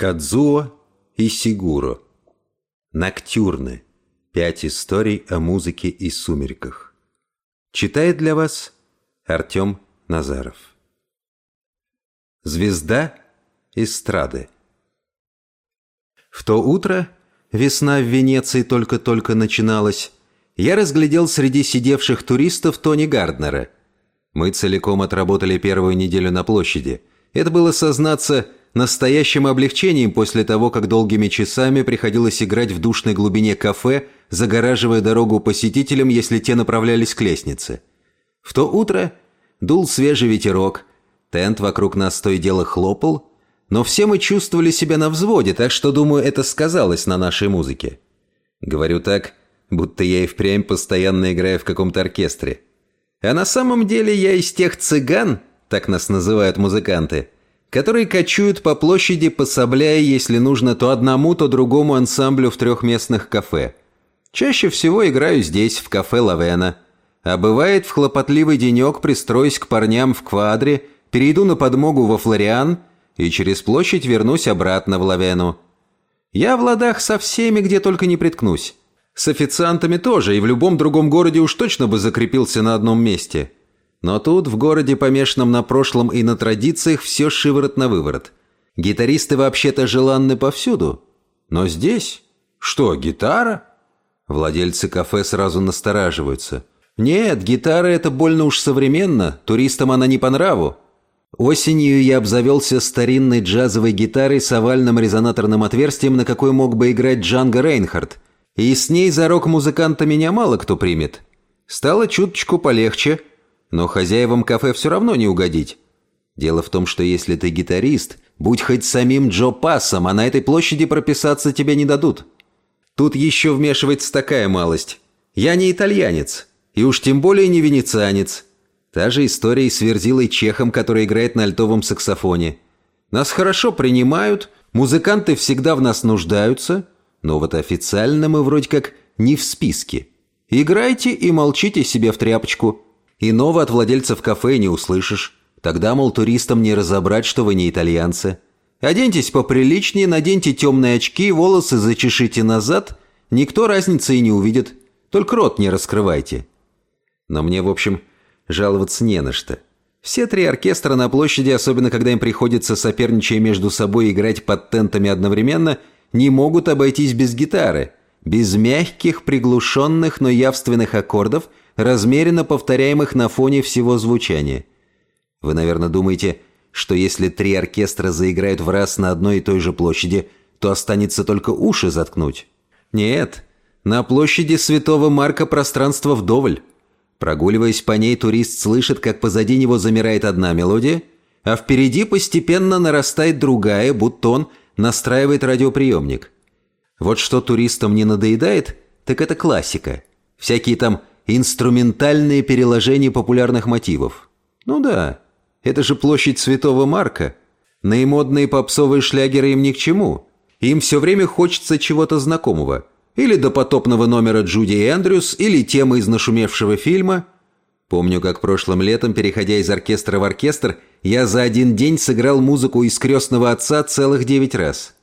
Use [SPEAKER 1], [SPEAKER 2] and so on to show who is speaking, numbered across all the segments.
[SPEAKER 1] Кадзуо и Сигуро. Ноктюрны. Пять историй о музыке и сумерках. Читает для вас Артем Назаров. Звезда эстрады. В то утро, весна в Венеции только-только начиналась, я разглядел среди сидевших туристов Тони Гарднера. Мы целиком отработали первую неделю на площади. Это было, сознаться, настоящим облегчением после того, как долгими часами приходилось играть в душной глубине кафе, загораживая дорогу посетителям, если те направлялись к лестнице. В то утро дул свежий ветерок, тент вокруг нас то и дело хлопал, но все мы чувствовали себя на взводе, так что, думаю, это сказалось на нашей музыке. Говорю так, будто я и впрямь постоянно играю в каком-то оркестре. А на самом деле я из тех цыган, так нас называют музыканты – которые кочуют по площади, пособляя, если нужно, то одному, то другому ансамблю в трехместных кафе. Чаще всего играю здесь, в кафе Лавена. А бывает, в хлопотливый денек пристроюсь к парням в квадре, перейду на подмогу во Флориан и через площадь вернусь обратно в Лавену. Я в ладах со всеми, где только не приткнусь. С официантами тоже, и в любом другом городе уж точно бы закрепился на одном месте. Но тут, в городе, помешанном на прошлом и на традициях, все шиворот на выворот. Гитаристы вообще-то желанны повсюду. Но здесь... Что, гитара? Владельцы кафе сразу настораживаются. Нет, гитара это больно уж современно, туристам она не по нраву. Осенью я обзавелся старинной джазовой гитарой с овальным резонаторным отверстием, на какой мог бы играть Джанго Рейнхард. И с ней за рок-музыканта меня мало кто примет. Стало чуточку полегче – но хозяевам кафе все равно не угодить. Дело в том, что если ты гитарист, будь хоть самим Джо Пассом, а на этой площади прописаться тебе не дадут. Тут еще вмешивается такая малость. Я не итальянец, и уж тем более не венецианец. Та же история и с Верзилой Чехом, который играет на альтовом саксофоне. Нас хорошо принимают, музыканты всегда в нас нуждаются, но вот официально мы вроде как не в списке. Играйте и молчите себе в тряпочку – Иного от владельцев кафе не услышишь. Тогда, мол, туристам не разобрать, что вы не итальянцы. Оденьтесь поприличнее, наденьте темные очки, волосы зачешите назад. Никто разницы и не увидит. Только рот не раскрывайте. Но мне, в общем, жаловаться не на что. Все три оркестра на площади, особенно когда им приходится соперничая между собой играть под тентами одновременно, не могут обойтись без гитары, без мягких, приглушенных, но явственных аккордов – размеренно повторяемых на фоне всего звучания. Вы, наверное, думаете, что если три оркестра заиграют в раз на одной и той же площади, то останется только уши заткнуть. Нет, на площади Святого Марка пространство вдоволь. Прогуливаясь по ней, турист слышит, как позади него замирает одна мелодия, а впереди постепенно нарастает другая, будто он настраивает радиоприемник. Вот что туристам не надоедает, так это классика. Всякие там Инструментальные переложения популярных мотивов. Ну да, это же площадь Святого Марка. Наимодные попсовые шлягеры им ни к чему. Им все время хочется чего-то знакомого. Или допотопного номера Джуди Эндрюс, или темы из нашумевшего фильма. Помню, как прошлым летом, переходя из оркестра в оркестр, я за один день сыграл музыку из «Крестного отца» целых девять раз.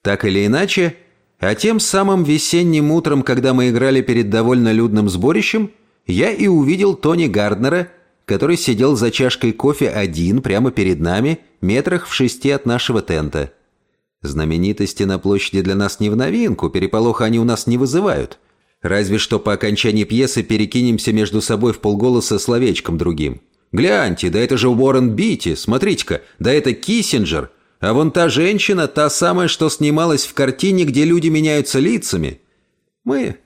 [SPEAKER 1] Так или иначе, а тем самым весенним утром, когда мы играли перед довольно людным сборищем, я и увидел Тони Гарднера, который сидел за чашкой кофе один прямо перед нами, метрах в шести от нашего тента. Знаменитости на площади для нас не в новинку, переполоха они у нас не вызывают. Разве что по окончании пьесы перекинемся между собой в полголоса словечком другим. «Гляньте, да это же Уоррен Бити, смотрите-ка, да это Киссинджер!» А вон та женщина, та самая, что снималась в картине, где люди меняются лицами. Мы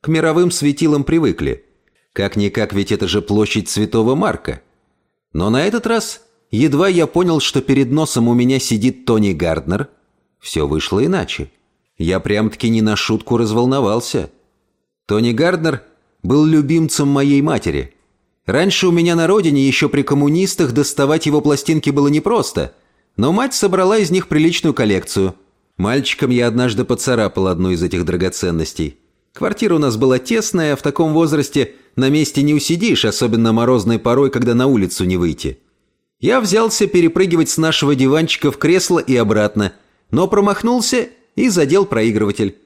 [SPEAKER 1] к мировым светилам привыкли. Как-никак ведь это же площадь Святого Марка. Но на этот раз едва я понял, что перед носом у меня сидит Тони Гарднер, все вышло иначе. Я прям-таки не на шутку разволновался. Тони Гарднер был любимцем моей матери. Раньше у меня на родине еще при коммунистах доставать его пластинки было непросто – но мать собрала из них приличную коллекцию. Мальчиком я однажды поцарапал одну из этих драгоценностей. Квартира у нас была тесная, в таком возрасте на месте не усидишь, особенно морозной порой, когда на улицу не выйти. Я взялся перепрыгивать с нашего диванчика в кресло и обратно, но промахнулся и задел проигрыватель.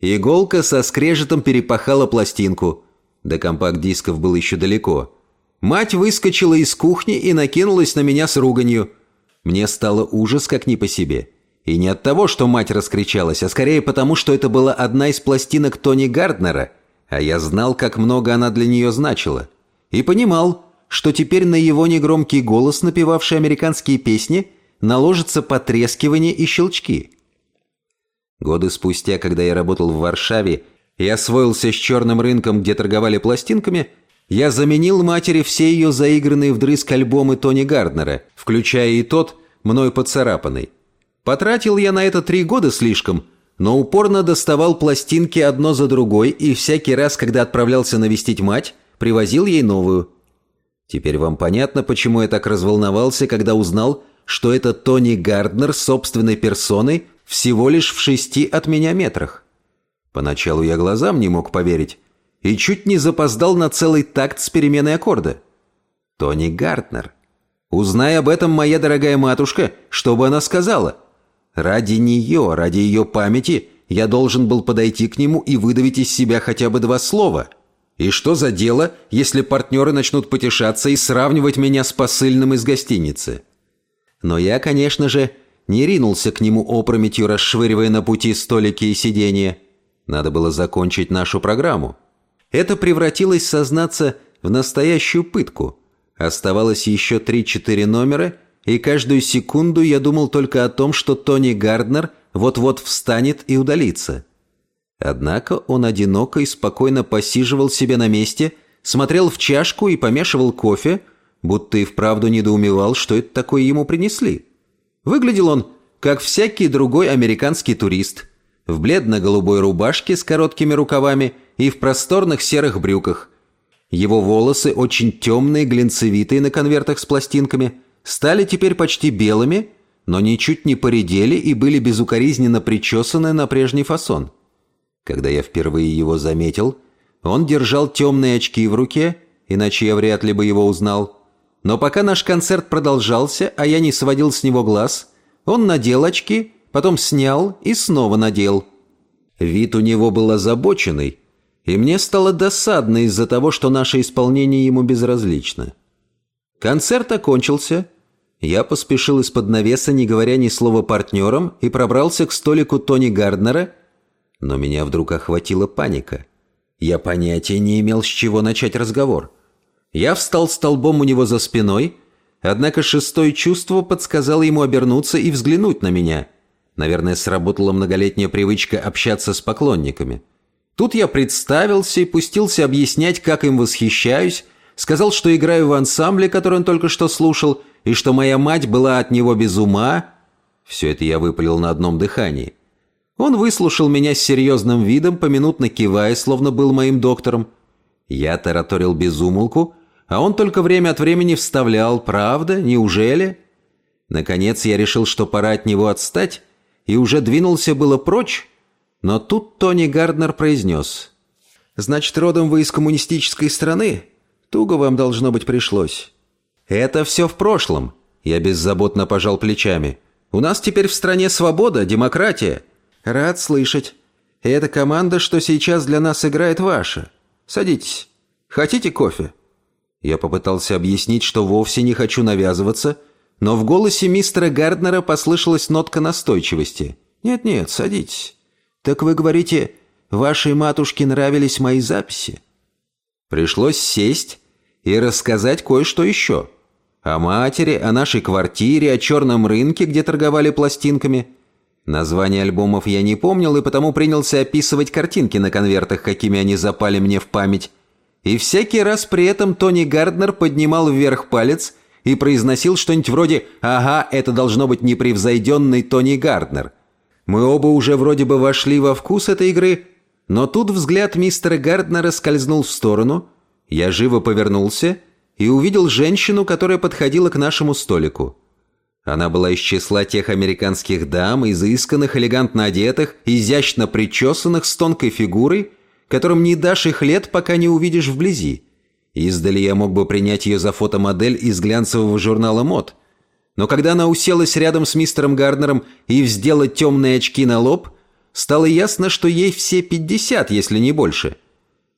[SPEAKER 1] Иголка со скрежетом перепахала пластинку. До компакт-дисков было еще далеко. Мать выскочила из кухни и накинулась на меня с руганью – мне стало ужас как не по себе. И не от того, что мать раскричалась, а скорее потому, что это была одна из пластинок Тони Гарднера, а я знал, как много она для нее значила. И понимал, что теперь на его негромкий голос, напевавший американские песни, наложится потрескивание и щелчки. Годы спустя, когда я работал в Варшаве и освоился с черным рынком, где торговали пластинками – я заменил матери все ее заигранные вдрызг альбомы Тони Гарднера, включая и тот, мною поцарапанный. Потратил я на это три года слишком, но упорно доставал пластинки одно за другой и всякий раз, когда отправлялся навестить мать, привозил ей новую. Теперь вам понятно, почему я так разволновался, когда узнал, что это Тони Гарднер собственной персоной всего лишь в шести от меня метрах. Поначалу я глазам не мог поверить, и чуть не запоздал на целый такт с переменой аккорда. Тони Гартнер. Узнай об этом, моя дорогая матушка, что бы она сказала. Ради нее, ради ее памяти, я должен был подойти к нему и выдавить из себя хотя бы два слова. И что за дело, если партнеры начнут потешаться и сравнивать меня с посыльным из гостиницы? Но я, конечно же, не ринулся к нему опрометью, расшвыривая на пути столики и сиденья. Надо было закончить нашу программу. Это превратилось, сознаться, в настоящую пытку. Оставалось еще 3-4 номера, и каждую секунду я думал только о том, что Тони Гарднер вот-вот встанет и удалится. Однако он одиноко и спокойно посиживал себе на месте, смотрел в чашку и помешивал кофе, будто и вправду недоумевал, что это такое ему принесли. Выглядел он, как всякий другой американский турист, в бледно-голубой рубашке с короткими рукавами – и в просторных серых брюках. Его волосы, очень темные, глинцевитые на конвертах с пластинками, стали теперь почти белыми, но ничуть не поредели и были безукоризненно причесаны на прежний фасон. Когда я впервые его заметил, он держал темные очки в руке, иначе я вряд ли бы его узнал. Но пока наш концерт продолжался, а я не сводил с него глаз, он надел очки, потом снял и снова надел. Вид у него был озабоченный, и мне стало досадно из-за того, что наше исполнение ему безразлично. Концерт окончился. Я поспешил из-под навеса, не говоря ни слова партнерам, и пробрался к столику Тони Гарднера, но меня вдруг охватила паника. Я понятия не имел, с чего начать разговор. Я встал столбом у него за спиной, однако шестое чувство подсказало ему обернуться и взглянуть на меня. Наверное, сработала многолетняя привычка общаться с поклонниками. Тут я представился и пустился объяснять, как им восхищаюсь, сказал, что играю в ансамбле, который он только что слушал, и что моя мать была от него без ума. Все это я выпалил на одном дыхании. Он выслушал меня с серьезным видом, поминутно кивая, словно был моим доктором. Я тараторил безумолку, а он только время от времени вставлял «Правда? Неужели?». Наконец я решил, что пора от него отстать, и уже двинулся было прочь, но тут Тони Гарднер произнес. «Значит, родом вы из коммунистической страны? Туго вам, должно быть, пришлось». «Это все в прошлом», — я беззаботно пожал плечами. «У нас теперь в стране свобода, демократия». «Рад слышать. Эта команда, что сейчас для нас играет, ваша. Садитесь. Хотите кофе?» Я попытался объяснить, что вовсе не хочу навязываться, но в голосе мистера Гарднера послышалась нотка настойчивости. «Нет-нет, садитесь». «Так вы говорите, вашей матушке нравились мои записи?» Пришлось сесть и рассказать кое-что еще. О матери, о нашей квартире, о черном рынке, где торговали пластинками. Название альбомов я не помнил и потому принялся описывать картинки на конвертах, какими они запали мне в память. И всякий раз при этом Тони Гарднер поднимал вверх палец и произносил что-нибудь вроде «Ага, это должно быть непревзойденный Тони Гарднер». Мы оба уже вроде бы вошли во вкус этой игры, но тут взгляд мистера Гарднера скользнул в сторону. Я живо повернулся и увидел женщину, которая подходила к нашему столику. Она была из числа тех американских дам, изысканных, элегантно одетых, изящно причесанных, с тонкой фигурой, которым не дашь их лет, пока не увидишь вблизи. Издали я мог бы принять ее за фотомодель из глянцевого журнала мод – но когда она уселась рядом с мистером Гарднером и вздела темные очки на лоб, стало ясно, что ей все 50, если не больше.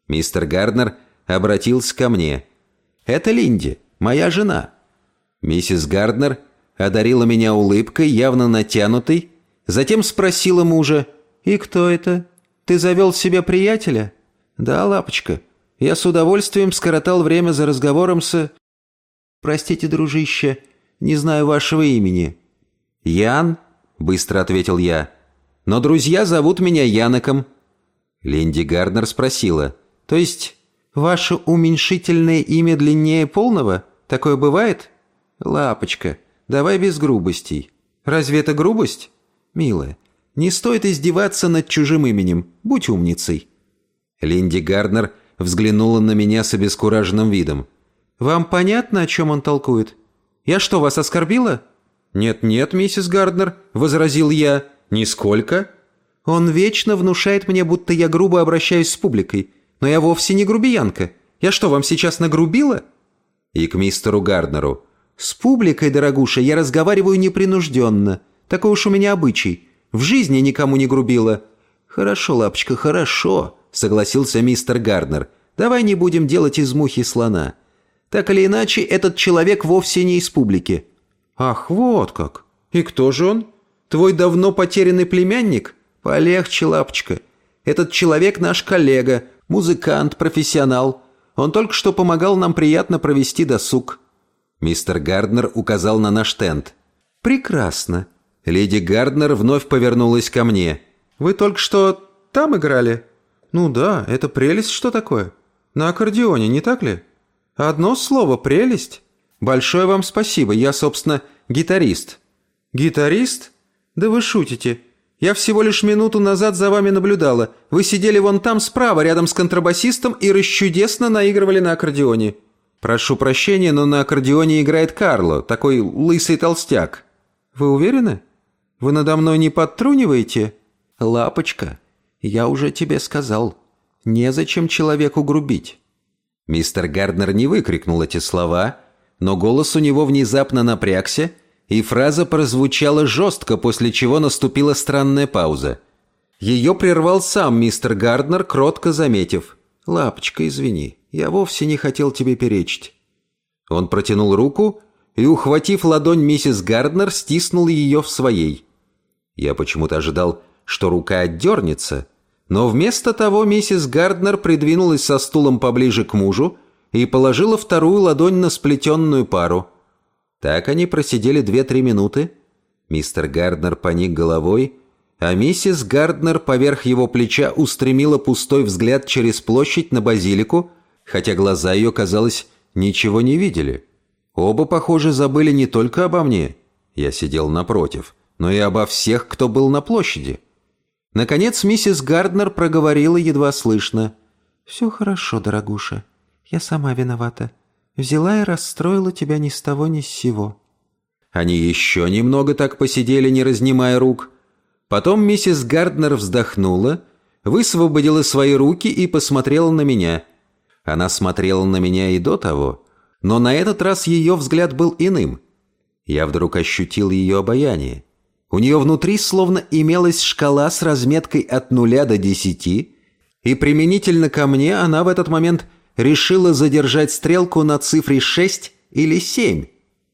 [SPEAKER 1] Мистер Гарднер обратился ко мне. «Это Линди, моя жена». Миссис Гарднер одарила меня улыбкой, явно натянутой, затем спросила мужа, «И кто это? Ты завел себе приятеля?» «Да, лапочка. Я с удовольствием скоротал время за разговором с...» «Простите, дружище, не знаю вашего имени». «Ян?» – быстро ответил я. «Но друзья зовут меня Яноком». Линди Гарднер спросила. «То есть ваше уменьшительное имя длиннее полного? Такое бывает?» «Лапочка, давай без грубостей». «Разве это грубость?» «Милая, не стоит издеваться над чужим именем. Будь умницей». Линди Гарднер взглянула на меня с обескураженным видом. «Вам понятно, о чем он толкует?» Я что, вас оскорбила?» «Нет-нет, миссис Гарднер», — возразил я, — «нисколько». «Он вечно внушает мне, будто я грубо обращаюсь с публикой. Но я вовсе не грубиянка. Я что, вам сейчас нагрубила?» И к мистеру Гарднеру. «С публикой, дорогуша, я разговариваю непринужденно. Такой уж у меня обычай. В жизни никому не грубила». «Хорошо, лапочка, хорошо», — согласился мистер Гарднер. «Давай не будем делать из мухи слона. Так или иначе, этот человек вовсе не из публики». «Ах, вот как! И кто же он? Твой давно потерянный племянник?» «Полегче, лапочка. Этот человек наш коллега, музыкант, профессионал. Он только что помогал нам приятно провести досуг». Мистер Гарднер указал на наш тент. «Прекрасно». Леди Гарднер вновь повернулась ко мне. «Вы только что там играли?» «Ну да, это прелесть, что такое. На аккордеоне, не так ли?» Одно слово, прелесть. Большое вам спасибо, я, собственно, гитарист. Гитарист? Да вы шутите. Я всего лишь минуту назад за вами наблюдала. Вы сидели вон там справа, рядом с контрабасистом, и расчудесно наигрывали на аккордеоне. Прошу прощения, но на аккордеоне играет Карло, такой лысый толстяк. Вы уверены? Вы надо мной не подтруниваете? Лапочка, я уже тебе сказал, незачем человеку грубить. Мистер Гарднер не выкрикнул эти слова, но голос у него внезапно напрягся, и фраза прозвучала жестко, после чего наступила странная пауза. Ее прервал сам мистер Гарднер, кротко заметив. «Лапочка, извини, я вовсе не хотел тебе перечить». Он протянул руку и, ухватив ладонь миссис Гарднер, стиснул ее в своей. Я почему-то ожидал, что рука отдернется, но вместо того миссис Гарднер придвинулась со стулом поближе к мужу и положила вторую ладонь на сплетенную пару. Так они просидели две-три минуты. Мистер Гарднер поник головой, а миссис Гарднер поверх его плеча устремила пустой взгляд через площадь на базилику, хотя глаза ее, казалось, ничего не видели. Оба, похоже, забыли не только обо мне, я сидел напротив, но и обо всех, кто был на площади. Наконец миссис Гарднер проговорила едва слышно. «Все хорошо, дорогуша. Я сама виновата. Взяла и расстроила тебя ни с того ни с сего». Они еще немного так посидели, не разнимая рук. Потом миссис Гарднер вздохнула, высвободила свои руки и посмотрела на меня. Она смотрела на меня и до того, но на этот раз ее взгляд был иным. Я вдруг ощутил ее обаяние. У нее внутри словно имелась шкала с разметкой от нуля до десяти, и применительно ко мне она в этот момент решила задержать стрелку на цифре шесть или семь.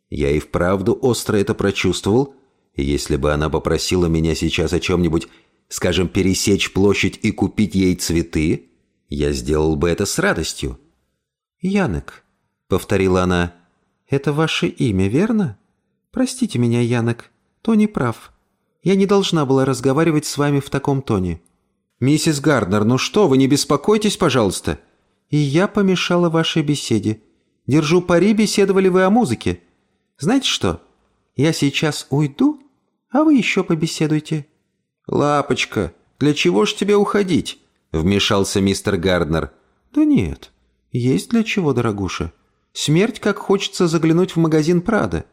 [SPEAKER 1] Я и вправду остро это прочувствовал. Если бы она попросила меня сейчас о чем-нибудь, скажем, пересечь площадь и купить ей цветы, я сделал бы это с радостью. Янек, — повторила она, — «это ваше имя, верно? Простите меня, Янек. Тони прав. Я не должна была разговаривать с вами в таком тоне». «Миссис Гарднер, ну что вы, не беспокойтесь, пожалуйста». «И я помешала вашей беседе. Держу пари, беседовали вы о музыке. Знаете что? Я сейчас уйду, а вы еще побеседуйте». «Лапочка, для чего ж тебе уходить?» – вмешался мистер Гарднер. «Да нет, есть для чего, дорогуша. Смерть, как хочется заглянуть в магазин Прада».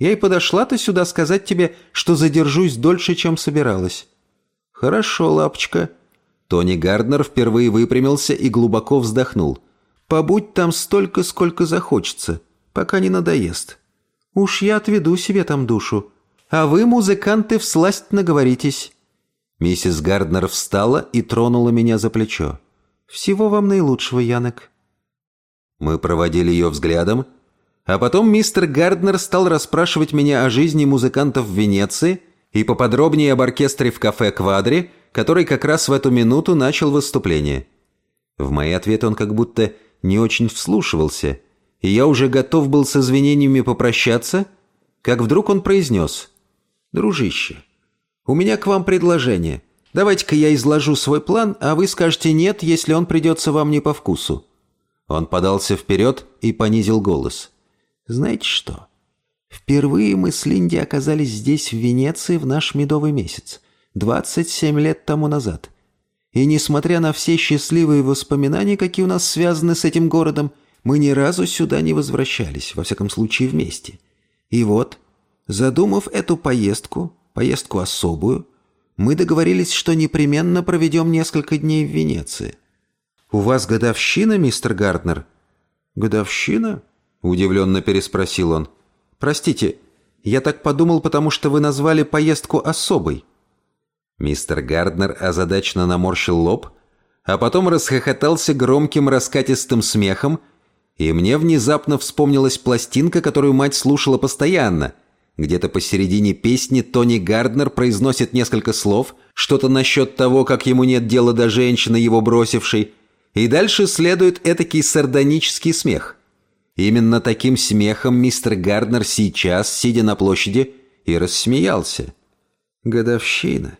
[SPEAKER 1] Я и подошла-то сюда сказать тебе, что задержусь дольше, чем собиралась». «Хорошо, лапочка». Тони Гарднер впервые выпрямился и глубоко вздохнул. «Побудь там столько, сколько захочется, пока не надоест. Уж я отведу себе там душу. А вы, музыканты, всласть наговоритесь». Миссис Гарднер встала и тронула меня за плечо. «Всего вам наилучшего, Янок». Мы проводили ее взглядом, а потом мистер Гарднер стал расспрашивать меня о жизни музыкантов в Венеции и поподробнее об оркестре в кафе «Квадри», который как раз в эту минуту начал выступление. В мои ответы он как будто не очень вслушивался, и я уже готов был с извинениями попрощаться, как вдруг он произнес «Дружище, у меня к вам предложение. Давайте-ка я изложу свой план, а вы скажете «нет», если он придется вам не по вкусу». Он подался вперед и понизил голос – знаете что? Впервые мы с Линди оказались здесь, в Венеции, в наш медовый месяц. 27 лет тому назад. И несмотря на все счастливые воспоминания, какие у нас связаны с этим городом, мы ни разу сюда не возвращались, во всяком случае вместе. И вот, задумав эту поездку, поездку особую, мы договорились, что непременно проведем несколько дней в Венеции. «У вас годовщина, мистер Гарднер?» «Годовщина?» — удивленно переспросил он. «Простите, я так подумал, потому что вы назвали поездку особой». Мистер Гарднер озадачно наморщил лоб, а потом расхохотался громким раскатистым смехом, и мне внезапно вспомнилась пластинка, которую мать слушала постоянно. Где-то посередине песни Тони Гарднер произносит несколько слов, что-то насчет того, как ему нет дела до женщины, его бросившей, и дальше следует этакий сардонический смех. Именно таким смехом мистер Гарднер сейчас, сидя на площади, и рассмеялся. Годовщина.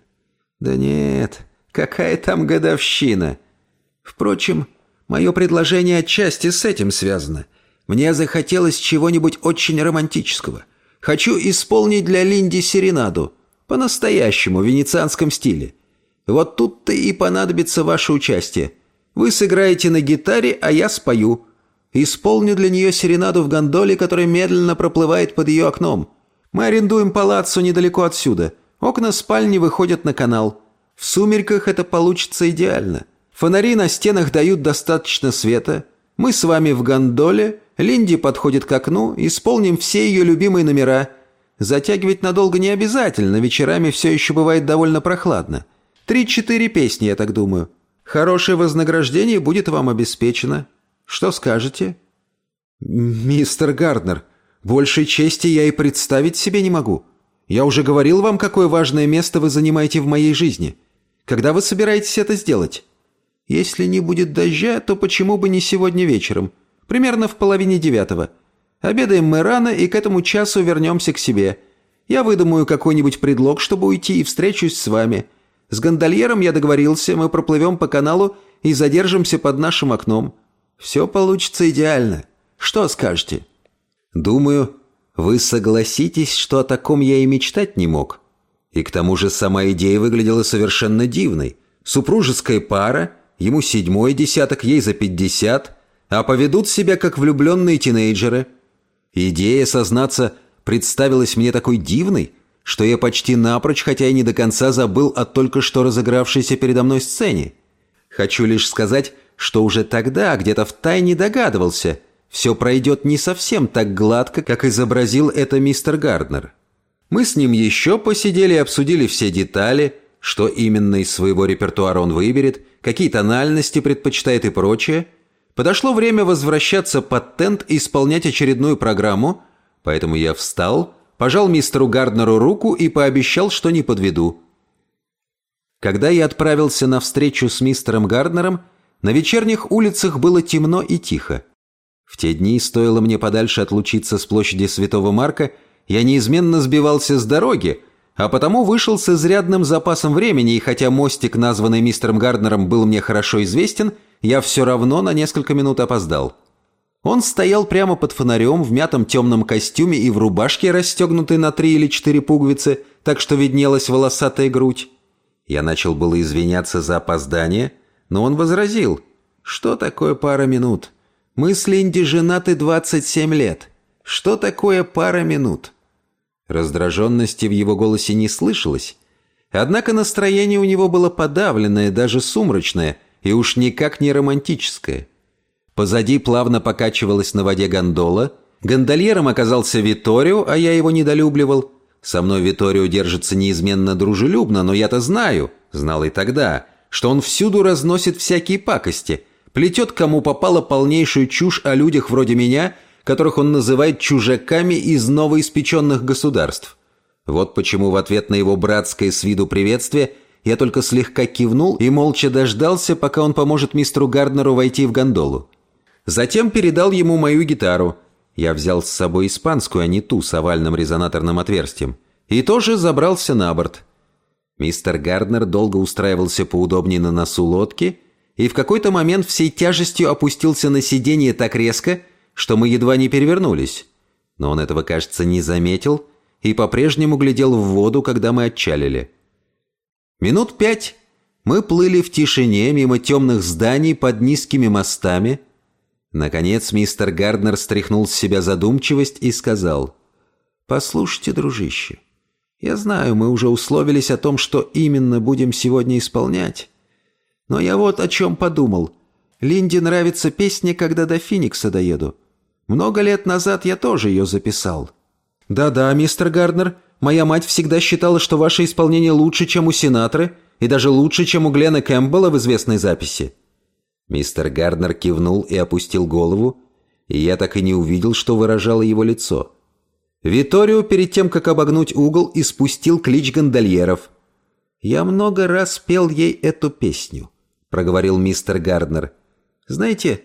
[SPEAKER 1] Да нет, какая там годовщина? Впрочем, мое предложение отчасти с этим связано. Мне захотелось чего-нибудь очень романтического. Хочу исполнить для Линди серенаду. По-настоящему, в венецианском стиле. Вот тут-то и понадобится ваше участие. Вы сыграете на гитаре, а я спою. Исполню для нее серенаду в гондоле, которая медленно проплывает под ее окном. Мы арендуем палаццо недалеко отсюда. Окна спальни выходят на канал. В сумерках это получится идеально. Фонари на стенах дают достаточно света. Мы с вами в гондоле. Линди подходит к окну. Исполним все ее любимые номера. Затягивать надолго не обязательно. Вечерами все еще бывает довольно прохладно. Три-четыре песни, я так думаю. Хорошее вознаграждение будет вам обеспечено. Что скажете?» «Мистер Гарднер, большей чести я и представить себе не могу. Я уже говорил вам, какое важное место вы занимаете в моей жизни. Когда вы собираетесь это сделать?» «Если не будет дождя, то почему бы не сегодня вечером? Примерно в половине девятого. Обедаем мы рано и к этому часу вернемся к себе. Я выдумаю какой-нибудь предлог, чтобы уйти, и встречусь с вами. С гондольером я договорился, мы проплывем по каналу и задержимся под нашим окном». Все получится идеально. Что скажете?» «Думаю, вы согласитесь, что о таком я и мечтать не мог. И к тому же сама идея выглядела совершенно дивной. Супружеская пара, ему седьмой десяток, ей за пятьдесят, а поведут себя как влюбленные тинейджеры. Идея, сознаться, представилась мне такой дивной, что я почти напрочь, хотя и не до конца забыл о только что разыгравшейся передо мной сцене. Хочу лишь сказать, что уже тогда где-то в тайне догадывался, все пройдет не совсем так гладко, как изобразил это мистер Гарднер. Мы с ним еще посидели и обсудили все детали, что именно из своего репертуара он выберет, какие тональности предпочитает и прочее. Подошло время возвращаться под тент и исполнять очередную программу, поэтому я встал, пожал мистеру Гарднеру руку и пообещал, что не подведу. Когда я отправился на встречу с мистером Гарднером, на вечерних улицах было темно и тихо. В те дни стоило мне подальше отлучиться с площади Святого Марка, я неизменно сбивался с дороги, а потому вышел с изрядным запасом времени, и хотя мостик, названный мистером Гарднером, был мне хорошо известен, я все равно на несколько минут опоздал. Он стоял прямо под фонарем в мятом темном костюме и в рубашке, расстегнутой на три или четыре пуговицы, так что виднелась волосатая грудь. Я начал было извиняться за опоздание, но он возразил. «Что такое пара минут? Мы с Линди женаты 27 лет. Что такое пара минут?» Раздраженности в его голосе не слышалось. Однако настроение у него было подавленное, даже сумрачное, и уж никак не романтическое. Позади плавно покачивалась на воде гондола. Гондольером оказался Виторио, а я его недолюбливал. Со мной Виторио держится неизменно дружелюбно, но я-то знаю, знал и тогда – что он всюду разносит всякие пакости, плетет кому попало полнейшую чушь о людях вроде меня, которых он называет чужаками из новоиспеченных государств. Вот почему в ответ на его братское с виду приветствие я только слегка кивнул и молча дождался, пока он поможет мистеру Гарднеру войти в гондолу. Затем передал ему мою гитару. Я взял с собой испанскую, а не ту с овальным резонаторным отверстием. И тоже забрался на борт. Мистер Гарднер долго устраивался поудобнее на носу лодки и в какой-то момент всей тяжестью опустился на сиденье так резко, что мы едва не перевернулись. Но он этого, кажется, не заметил и по-прежнему глядел в воду, когда мы отчалили. Минут пять мы плыли в тишине мимо темных зданий под низкими мостами. Наконец мистер Гарднер стряхнул с себя задумчивость и сказал «Послушайте, дружище». Я знаю, мы уже условились о том, что именно будем сегодня исполнять. Но я вот о чем подумал. Линде нравится песня, когда до Феникса доеду. Много лет назад я тоже ее записал. Да-да, мистер Гарднер, моя мать всегда считала, что ваше исполнение лучше, чем у Синатры, и даже лучше, чем у Глена Кэмпбелла в известной записи. Мистер Гарднер кивнул и опустил голову, и я так и не увидел, что выражало его лицо. Виторио перед тем, как обогнуть угол, испустил клич гондольеров. «Я много раз пел ей эту песню», — проговорил мистер Гарднер. «Знаете,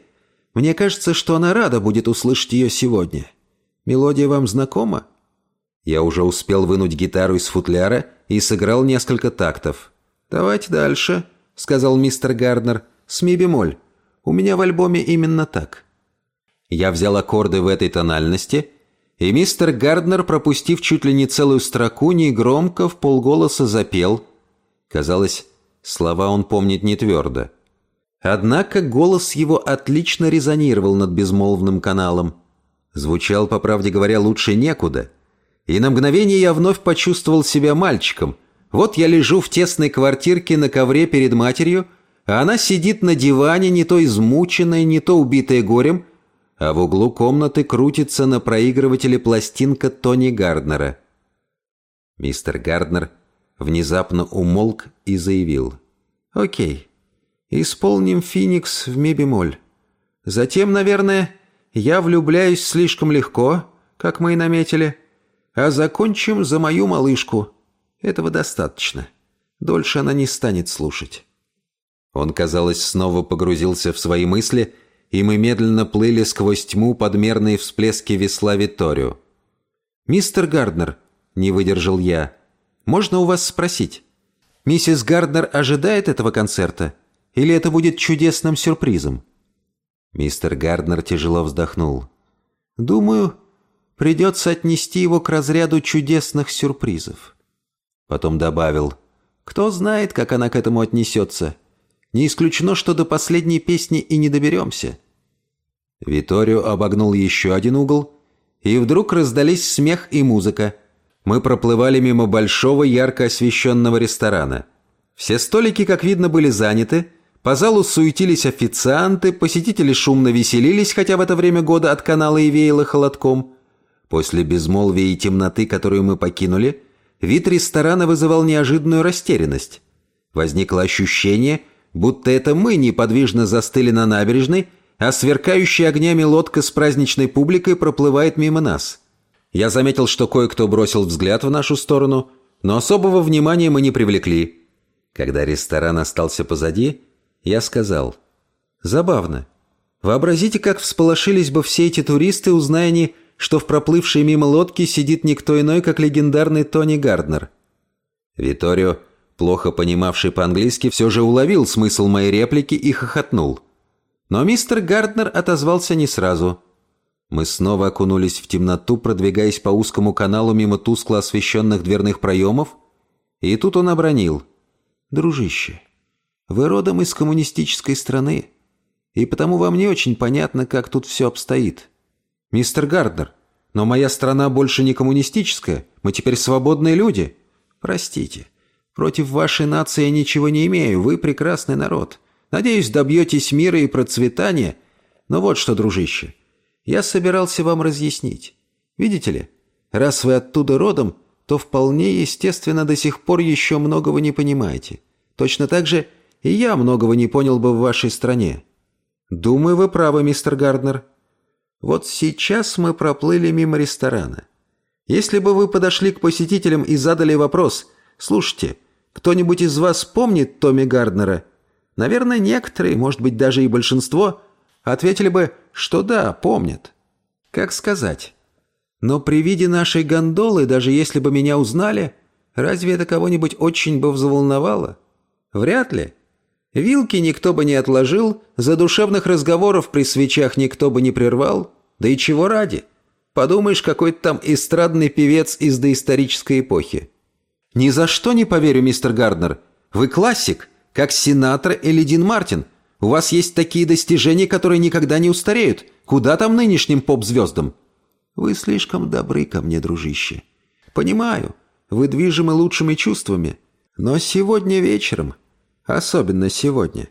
[SPEAKER 1] мне кажется, что она рада будет услышать ее сегодня. Мелодия вам знакома?» Я уже успел вынуть гитару из футляра и сыграл несколько тактов. «Давайте дальше», — сказал мистер Гарднер. «С ми-бемоль. У меня в альбоме именно так». Я взял аккорды в этой тональности — и мистер Гарднер, пропустив чуть ли не целую строку, негромко в полголоса запел. Казалось, слова он помнит не твердо. Однако голос его отлично резонировал над безмолвным каналом. Звучал, по правде говоря, лучше некуда. И на мгновение я вновь почувствовал себя мальчиком. Вот я лежу в тесной квартирке на ковре перед матерью, а она сидит на диване, не то измученная, не то убитая горем, а в углу комнаты крутится на проигрывателе пластинка Тони Гарднера. Мистер Гарднер внезапно умолк и заявил. «Окей, исполним «Феникс» в ми-бемоль. Затем, наверное, я влюбляюсь слишком легко, как мы и наметили, а закончим за мою малышку. Этого достаточно. Дольше она не станет слушать». Он, казалось, снова погрузился в свои мысли – и мы медленно плыли сквозь тьму подмерные всплески весла Виторию. «Мистер Гарднер», — не выдержал я, — «можно у вас спросить? Миссис Гарднер ожидает этого концерта? Или это будет чудесным сюрпризом?» Мистер Гарднер тяжело вздохнул. «Думаю, придется отнести его к разряду чудесных сюрпризов». Потом добавил, «Кто знает, как она к этому отнесется? Не исключено, что до последней песни и не доберемся. Виторио обогнул еще один угол, и вдруг раздались смех и музыка. Мы проплывали мимо большого ярко освещенного ресторана. Все столики, как видно, были заняты, по залу суетились официанты, посетители шумно веселились, хотя в это время года от канала и веяло холодком. После безмолвия и темноты, которую мы покинули, вид ресторана вызывал неожиданную растерянность. Возникло ощущение, будто это мы неподвижно застыли на набережной, а сверкающая огнями лодка с праздничной публикой проплывает мимо нас. Я заметил, что кое-кто бросил взгляд в нашу сторону, но особого внимания мы не привлекли. Когда ресторан остался позади, я сказал, «Забавно. Вообразите, как всполошились бы все эти туристы, узная они, что в проплывшей мимо лодке сидит никто иной, как легендарный Тони Гарднер». Виторио, плохо понимавший по-английски, все же уловил смысл моей реплики и хохотнул. Но мистер Гарднер отозвался не сразу. Мы снова окунулись в темноту, продвигаясь по узкому каналу мимо тускло освещенных дверных проемов, и тут он обронил. «Дружище, вы родом из коммунистической страны, и потому вам не очень понятно, как тут все обстоит. Мистер Гарднер, но моя страна больше не коммунистическая, мы теперь свободные люди. Простите, против вашей нации я ничего не имею, вы прекрасный народ». Надеюсь, добьетесь мира и процветания. Но вот что, дружище, я собирался вам разъяснить. Видите ли, раз вы оттуда родом, то вполне естественно до сих пор еще многого не понимаете. Точно так же и я многого не понял бы в вашей стране. Думаю, вы правы, мистер Гарднер. Вот сейчас мы проплыли мимо ресторана. Если бы вы подошли к посетителям и задали вопрос, слушайте, кто-нибудь из вас помнит Томми Гарднера – Наверное, некоторые, может быть, даже и большинство, ответили бы, что да, помнят. Как сказать? Но при виде нашей гондолы, даже если бы меня узнали, разве это кого-нибудь очень бы взволновало? Вряд ли. Вилки никто бы не отложил, задушевных разговоров при свечах никто бы не прервал. Да и чего ради? Подумаешь, какой-то там эстрадный певец из доисторической эпохи. «Ни за что не поверю, мистер Гарднер. Вы классик!» Как сенатор Элидин Мартин. У вас есть такие достижения, которые никогда не устареют. Куда там нынешним поп-звездам?» «Вы слишком добры ко мне, дружище. Понимаю, вы движимы лучшими чувствами. Но сегодня вечером, особенно сегодня,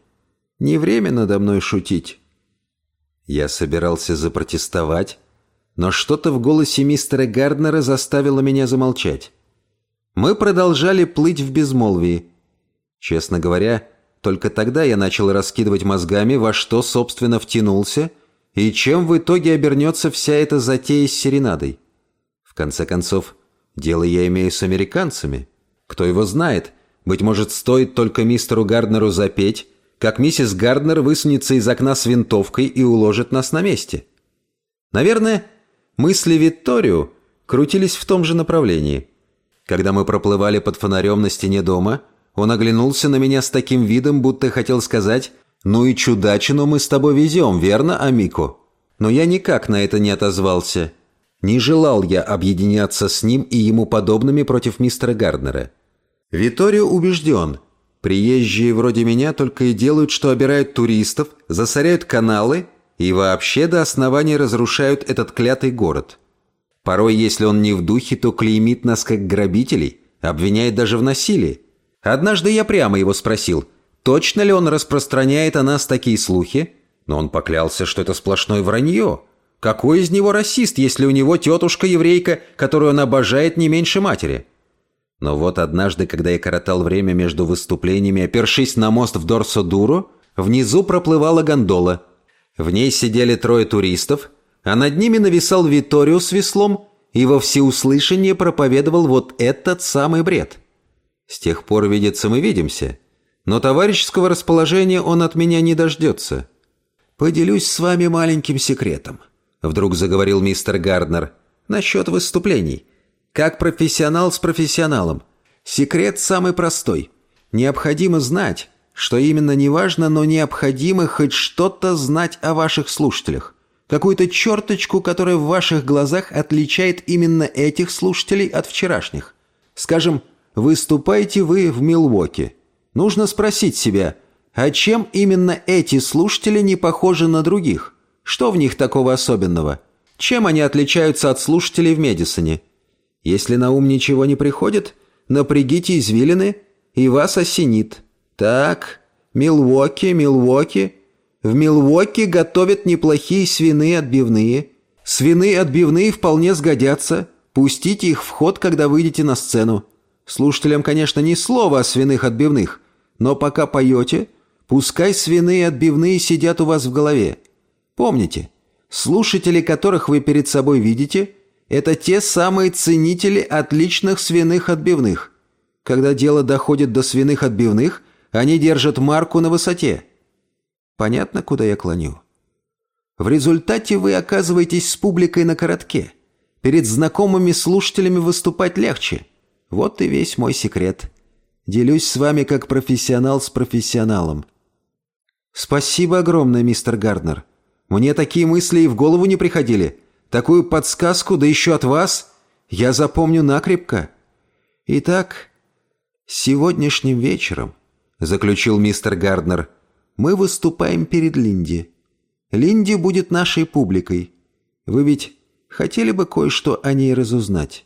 [SPEAKER 1] не время надо мной шутить». Я собирался запротестовать, но что-то в голосе мистера Гарднера заставило меня замолчать. Мы продолжали плыть в безмолвии. Честно говоря, только тогда я начал раскидывать мозгами, во что, собственно, втянулся, и чем в итоге обернется вся эта затея с серенадой. В конце концов, дело я имею с американцами. Кто его знает, быть может, стоит только мистеру Гарднеру запеть, как миссис Гарднер высунется из окна с винтовкой и уложит нас на месте. Наверное, мысли Викторию крутились в том же направлении. Когда мы проплывали под фонарем на стене дома – он оглянулся на меня с таким видом, будто хотел сказать «Ну и чудачину мы с тобой везем, верно, Амико?» Но я никак на это не отозвался. Не желал я объединяться с ним и ему подобными против мистера Гарднера. Виторио убежден. Приезжие вроде меня только и делают, что обирают туристов, засоряют каналы и вообще до основания разрушают этот клятый город. Порой, если он не в духе, то клеймит нас как грабителей, обвиняет даже в насилии. Однажды я прямо его спросил, точно ли он распространяет о нас такие слухи, но он поклялся, что это сплошное вранье. Какой из него расист, если у него тетушка-еврейка, которую он обожает не меньше матери? Но вот однажды, когда я коротал время между выступлениями, опершись на мост в Дорсо-Дуру, внизу проплывала гондола. В ней сидели трое туристов, а над ними нависал Виторио с веслом и во всеуслышание проповедовал вот этот самый бред – с тех пор, видится, мы видимся. Но товарищеского расположения он от меня не дождется. Поделюсь с вами маленьким секретом. Вдруг заговорил мистер Гарднер. Насчет выступлений. Как профессионал с профессионалом. Секрет самый простой. Необходимо знать, что именно неважно, но необходимо хоть что-то знать о ваших слушателях. Какую-то черточку, которая в ваших глазах отличает именно этих слушателей от вчерашних. Скажем, Выступаете вы в Милуоке. Нужно спросить себя, а чем именно эти слушатели не похожи на других? Что в них такого особенного? Чем они отличаются от слушателей в Медисоне? Если на ум ничего не приходит, напрягите извилины, и вас осенит. Так, Милуоки, Милуоки. В Милуоки готовят неплохие свиные отбивные. Свины отбивные вполне сгодятся. Пустите их в ход, когда выйдете на сцену. Слушателям, конечно, не слова о свиных отбивных, но пока поете, пускай свиные отбивные сидят у вас в голове. Помните, слушатели, которых вы перед собой видите, это те самые ценители отличных свиных отбивных. Когда дело доходит до свиных отбивных, они держат марку на высоте. Понятно, куда я клоню? В результате вы оказываетесь с публикой на коротке. Перед знакомыми слушателями выступать легче – вот и весь мой секрет. Делюсь с вами как профессионал с профессионалом. Спасибо огромное, мистер Гарднер. Мне такие мысли и в голову не приходили. Такую подсказку, да еще от вас, я запомню накрепко. Итак, сегодняшним вечером, заключил мистер Гарднер, мы выступаем перед Линди. Линди будет нашей публикой. Вы ведь хотели бы кое-что о ней разузнать?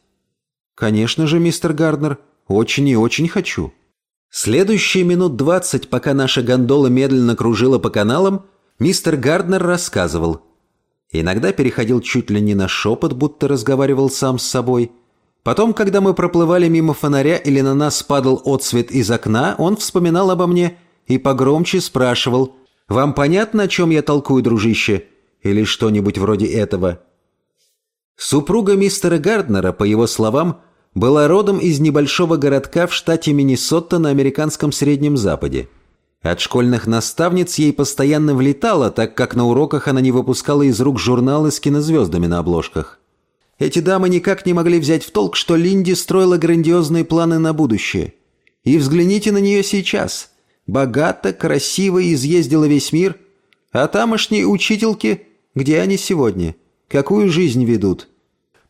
[SPEAKER 1] «Конечно же, мистер Гарднер, очень и очень хочу». Следующие минут двадцать, пока наша гондола медленно кружила по каналам, мистер Гарднер рассказывал. Иногда переходил чуть ли не на шепот, будто разговаривал сам с собой. Потом, когда мы проплывали мимо фонаря или на нас падал отсвет из окна, он вспоминал обо мне и погромче спрашивал «Вам понятно, о чем я толкую, дружище?» или что-нибудь вроде этого. Супруга мистера Гарднера, по его словам, была родом из небольшого городка в штате Миннесота на американском Среднем Западе. От школьных наставниц ей постоянно влетало, так как на уроках она не выпускала из рук журналы с кинозвездами на обложках. Эти дамы никак не могли взять в толк, что Линди строила грандиозные планы на будущее. И взгляните на нее сейчас. Богато, красиво изъездила весь мир. А тамошние учительки, где они сегодня? Какую жизнь ведут?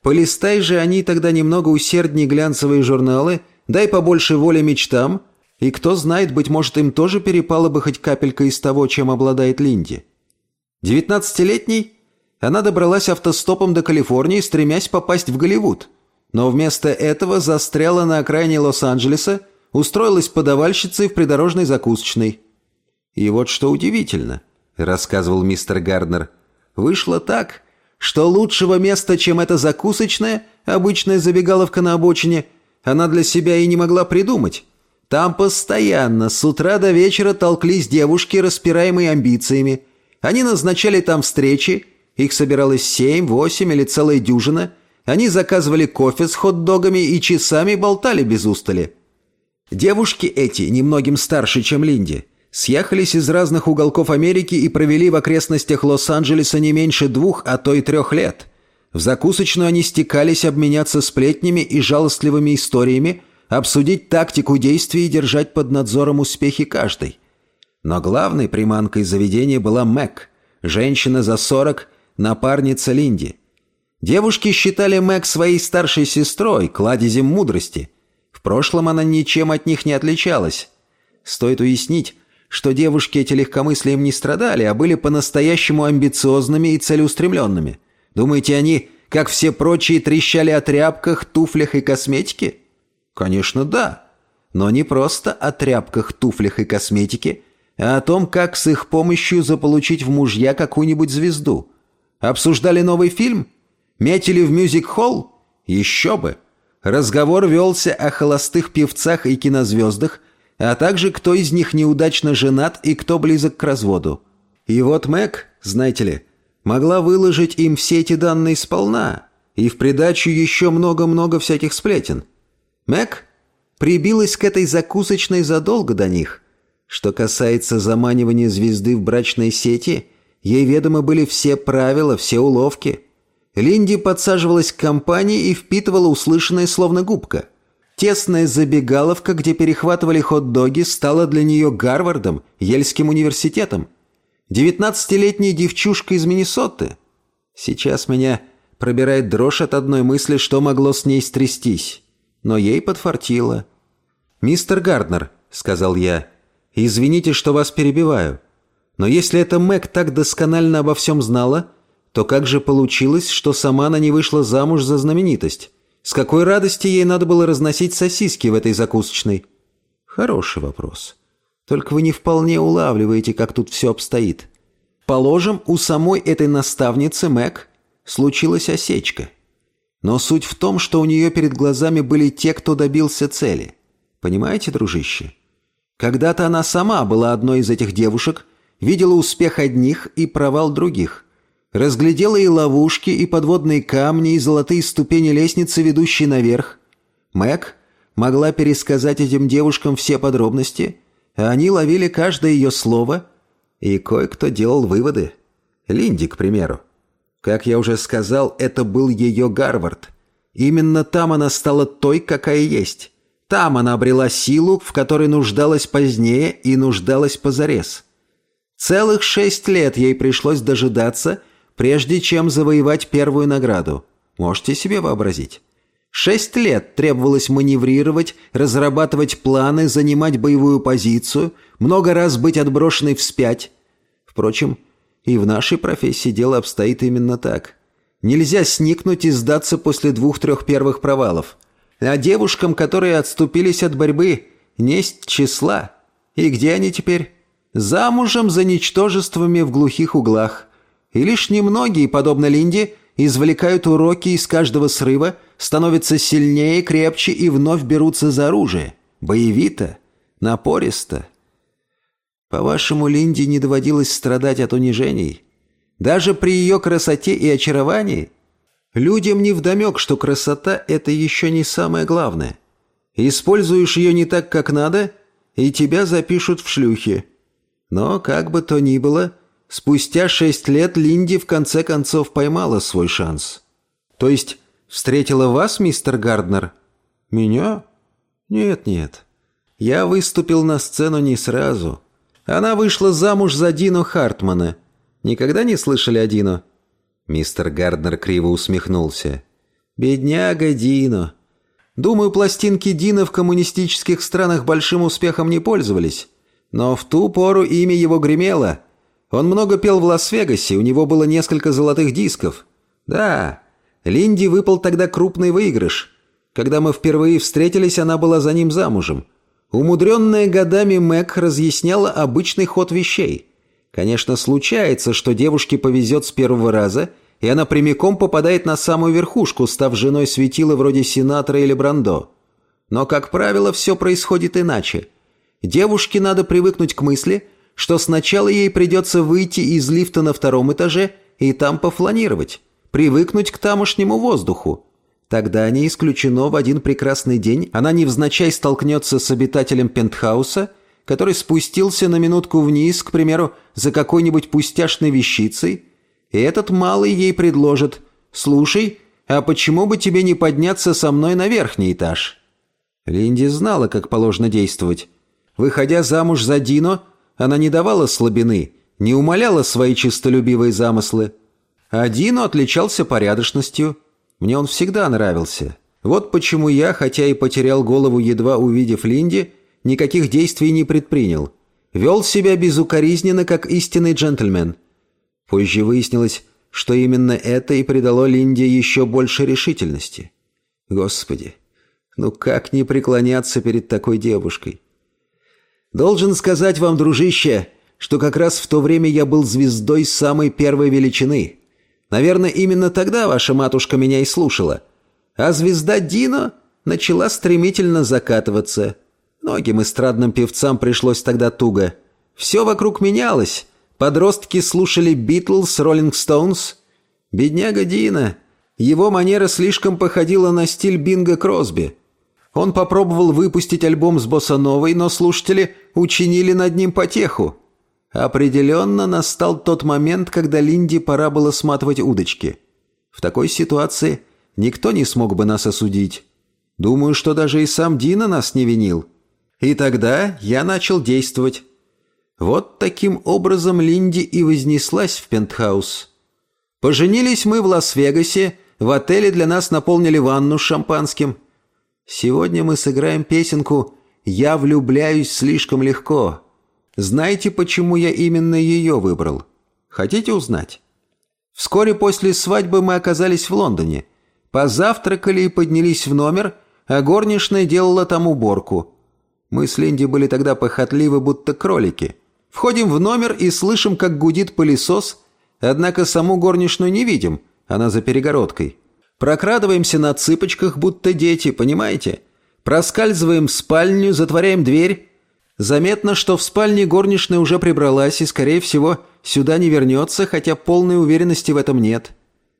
[SPEAKER 1] Полистай же они тогда немного усерднее глянцевые журналы, дай побольше воли мечтам, и кто знает, быть может, им тоже перепала бы хоть капелька из того, чем обладает Линди. Девятнадцатилетней она добралась автостопом до Калифорнии, стремясь попасть в Голливуд. Но вместо этого застряла на окраине Лос-Анджелеса, устроилась подавальщицей в придорожной закусочной. «И вот что удивительно», — рассказывал мистер Гарднер, — «вышло так, что лучшего места, чем эта закусочная, обычная забегаловка на обочине, она для себя и не могла придумать. Там постоянно, с утра до вечера толклись девушки, распираемые амбициями. Они назначали там встречи, их собиралось семь, восемь или целая дюжина. Они заказывали кофе с хот-догами и часами болтали без устали. Девушки эти, немногим старше, чем Линди, съехались из разных уголков Америки и провели в окрестностях Лос-Анджелеса не меньше двух, а то и трех лет. В закусочную они стекались обменяться сплетнями и жалостливыми историями, обсудить тактику действий и держать под надзором успехи каждой. Но главной приманкой заведения была Мэг, женщина за 40, напарница Линди. Девушки считали Мэг своей старшей сестрой, кладезем мудрости. В прошлом она ничем от них не отличалась. Стоит уяснить, что девушки эти легкомыслием не страдали, а были по-настоящему амбициозными и целеустремленными. Думаете, они, как все прочие, трещали о тряпках, туфлях и косметике? Конечно, да. Но не просто о тряпках, туфлях и косметике, а о том, как с их помощью заполучить в мужья какую-нибудь звезду. Обсуждали новый фильм? Метили в мюзик-холл? Еще бы! Разговор велся о холостых певцах и кинозвездах, а также кто из них неудачно женат и кто близок к разводу. И вот Мэг, знаете ли, могла выложить им все эти данные сполна, и в придачу еще много-много всяких сплетен. Мэг прибилась к этой закусочной задолго до них. Что касается заманивания звезды в брачной сети, ей ведомы были все правила, все уловки. Линди подсаживалась к компании и впитывала услышанное словно губка – Тесная забегаловка, где перехватывали хот-доги, стала для нее Гарвардом, Ельским университетом. Девятнадцатилетняя девчушка из Миннесоты. Сейчас меня пробирает дрожь от одной мысли, что могло с ней стрястись. Но ей подфартило. «Мистер Гарднер», — сказал я, — «извините, что вас перебиваю. Но если эта Мэг так досконально обо всем знала, то как же получилось, что сама она не вышла замуж за знаменитость?» С какой радости ей надо было разносить сосиски в этой закусочной? Хороший вопрос. Только вы не вполне улавливаете, как тут все обстоит. Положим, у самой этой наставницы Мэг случилась осечка. Но суть в том, что у нее перед глазами были те, кто добился цели. Понимаете, дружище? Когда-то она сама была одной из этих девушек, видела успех одних и провал других – Разглядела и ловушки, и подводные камни, и золотые ступени лестницы, ведущей наверх. Мэг могла пересказать этим девушкам все подробности, а они ловили каждое ее слово, и кое-кто делал выводы. Линди, к примеру. Как я уже сказал, это был ее Гарвард. Именно там она стала той, какая есть. Там она обрела силу, в которой нуждалась позднее и нуждалась позарез. Целых шесть лет ей пришлось дожидаться, прежде чем завоевать первую награду. Можете себе вообразить. Шесть лет требовалось маневрировать, разрабатывать планы, занимать боевую позицию, много раз быть отброшенной вспять. Впрочем, и в нашей профессии дело обстоит именно так. Нельзя сникнуть и сдаться после двух-трех первых провалов. А девушкам, которые отступились от борьбы, несть числа. И где они теперь? Замужем за ничтожествами в глухих углах. И лишь немногие, подобно Линде, извлекают уроки из каждого срыва, становятся сильнее, крепче и вновь берутся за оружие. Боевито, напористо. По-вашему, Линде не доводилось страдать от унижений? Даже при ее красоте и очаровании? Людям не невдомек, что красота – это еще не самое главное. Используешь ее не так, как надо, и тебя запишут в шлюхи. Но, как бы то ни было – Спустя шесть лет Линди в конце концов поймала свой шанс. То есть встретила вас, мистер Гарднер? Меня? Нет-нет. Я выступил на сцену не сразу. Она вышла замуж за Дину Хартмана. Никогда не слышали о Дино?» Мистер Гарднер криво усмехнулся. «Бедняга Дино. Думаю, пластинки Дина в коммунистических странах большим успехом не пользовались. Но в ту пору имя его гремело. Он много пел в Лас-Вегасе, у него было несколько золотых дисков. Да, Линди выпал тогда крупный выигрыш. Когда мы впервые встретились, она была за ним замужем. Умудренная годами Мэг разъясняла обычный ход вещей. Конечно, случается, что девушке повезет с первого раза, и она прямиком попадает на самую верхушку, став женой светила вроде Синатра или Брандо. Но, как правило, все происходит иначе. Девушке надо привыкнуть к мысли – что сначала ей придется выйти из лифта на втором этаже и там пофланировать, привыкнуть к тамошнему воздуху. Тогда не исключено, в один прекрасный день она невзначай столкнется с обитателем пентхауса, который спустился на минутку вниз, к примеру, за какой-нибудь пустяшной вещицей, и этот малый ей предложит «Слушай, а почему бы тебе не подняться со мной на верхний этаж?» Линди знала, как положено действовать. Выходя замуж за Дино, она не давала слабины, не умоляла свои чистолюбивые замыслы. А Дино отличался порядочностью. Мне он всегда нравился. Вот почему я, хотя и потерял голову, едва увидев Линди, никаких действий не предпринял. Вел себя безукоризненно, как истинный джентльмен. Позже выяснилось, что именно это и придало Линде еще больше решительности. Господи, ну как не преклоняться перед такой девушкой? «Должен сказать вам, дружище, что как раз в то время я был звездой самой первой величины. Наверное, именно тогда ваша матушка меня и слушала. А звезда Дино начала стремительно закатываться. Многим эстрадным певцам пришлось тогда туго. Все вокруг менялось. Подростки слушали Битлз, Роллинг Стоунс. Бедняга Дина. Его манера слишком походила на стиль Бинга Кросби. Он попробовал выпустить альбом с Босановой, но слушатели учинили над ним потеху. Определенно настал тот момент, когда Линде пора было сматывать удочки. В такой ситуации никто не смог бы нас осудить. Думаю, что даже и сам Дина нас не винил. И тогда я начал действовать. Вот таким образом Линди и вознеслась в пентхаус. Поженились мы в Лас-Вегасе, в отеле для нас наполнили ванну с шампанским – Сегодня мы сыграем песенку «Я влюбляюсь слишком легко». Знаете, почему я именно ее выбрал? Хотите узнать? Вскоре после свадьбы мы оказались в Лондоне. Позавтракали и поднялись в номер, а горничная делала там уборку. Мы с Линди были тогда похотливы, будто кролики. Входим в номер и слышим, как гудит пылесос, однако саму горничную не видим, она за перегородкой. Прокрадываемся на цыпочках, будто дети, понимаете? Проскальзываем в спальню, затворяем дверь. Заметно, что в спальне горничная уже прибралась и, скорее всего, сюда не вернется, хотя полной уверенности в этом нет.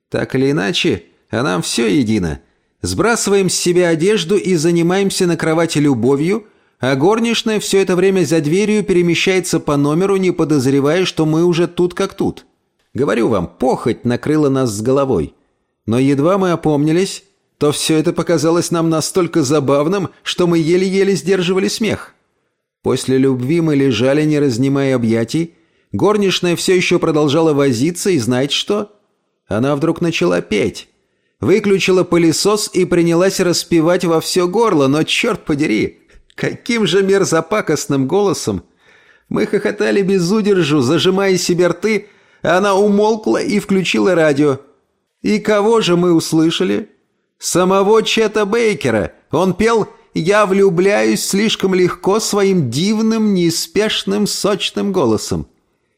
[SPEAKER 1] Так или иначе, а нам все едино. Сбрасываем с себя одежду и занимаемся на кровати любовью, а горничная все это время за дверью перемещается по номеру, не подозревая, что мы уже тут как тут. Говорю вам, похоть накрыла нас с головой. Но едва мы опомнились, то все это показалось нам настолько забавным, что мы еле-еле сдерживали смех. После любви мы лежали, не разнимая объятий. Горничная все еще продолжала возиться и знать что. Она вдруг начала петь. Выключила пылесос и принялась распевать во все горло, но черт подери, каким же мерзопакостным голосом! Мы хохотали без удержу, зажимая себе рты, а она умолкла и включила радио. И кого же мы услышали? Самого Чета Бейкера. Он пел «Я влюбляюсь слишком легко своим дивным, неспешным, сочным голосом».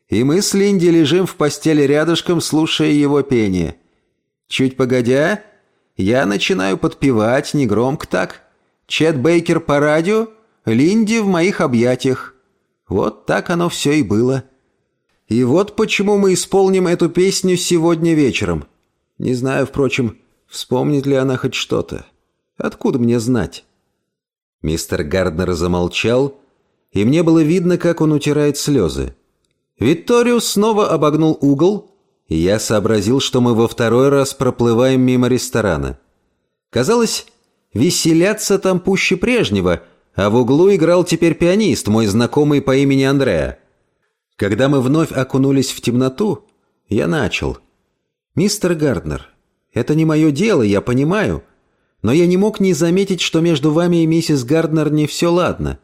[SPEAKER 1] И мы с Линди лежим в постели рядышком, слушая его пение. Чуть погодя, я начинаю подпевать негромко так. Чет Бейкер по радио, Линди в моих объятиях. Вот так оно все и было. И вот почему мы исполним эту песню сегодня вечером – не знаю, впрочем, вспомнит ли она хоть что-то. Откуда мне знать?» Мистер Гарднер замолчал, и мне было видно, как он утирает слезы. Витторио снова обогнул угол, и я сообразил, что мы во второй раз проплываем мимо ресторана. Казалось, веселяться там пуще прежнего, а в углу играл теперь пианист, мой знакомый по имени Андреа. Когда мы вновь окунулись в темноту, я начал — «Мистер Гарднер, это не мое дело, я понимаю. Но я не мог не заметить, что между вами и миссис Гарднер не все ладно.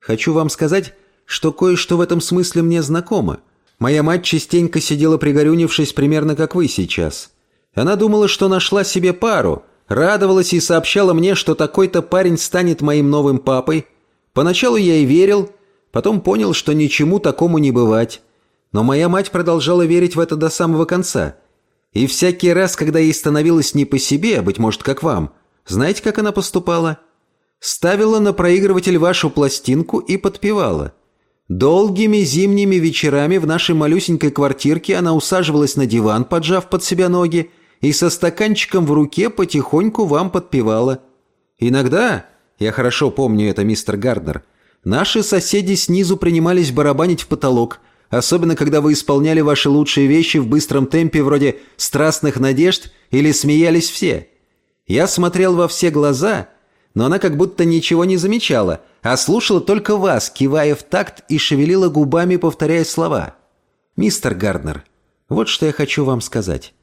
[SPEAKER 1] Хочу вам сказать, что кое-что в этом смысле мне знакомо. Моя мать частенько сидела пригорюнившись примерно как вы сейчас. Она думала, что нашла себе пару, радовалась и сообщала мне, что такой-то парень станет моим новым папой. Поначалу я и верил, потом понял, что ничему такому не бывать. Но моя мать продолжала верить в это до самого конца – и всякий раз, когда ей становилось не по себе, а, быть может, как вам, знаете, как она поступала? Ставила на проигрыватель вашу пластинку и подпевала. Долгими зимними вечерами в нашей малюсенькой квартирке она усаживалась на диван, поджав под себя ноги, и со стаканчиком в руке потихоньку вам подпевала. Иногда, я хорошо помню это, мистер Гарднер, наши соседи снизу принимались барабанить в потолок – особенно когда вы исполняли ваши лучшие вещи в быстром темпе вроде «Страстных надежд» или «Смеялись все». Я смотрел во все глаза, но она как будто ничего не замечала, а слушала только вас, кивая в такт и шевелила губами, повторяя слова. «Мистер Гарднер, вот что я хочу вам сказать.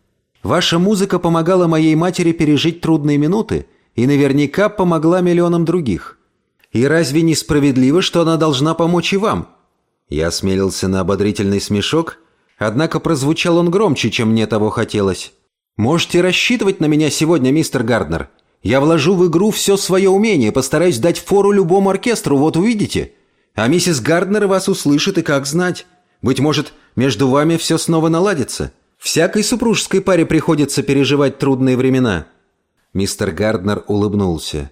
[SPEAKER 1] Ваша музыка помогала моей матери пережить трудные минуты и наверняка помогла миллионам других. И разве не справедливо, что она должна помочь и вам?» Я осмелился на ободрительный смешок, однако прозвучал он громче, чем мне того хотелось. «Можете рассчитывать на меня сегодня, мистер Гарднер. Я вложу в игру все свое умение, постараюсь дать фору любому оркестру, вот увидите. А миссис Гарднер вас услышит, и как знать. Быть может, между вами все снова наладится. Всякой супружеской паре приходится переживать трудные времена». Мистер Гарднер улыбнулся.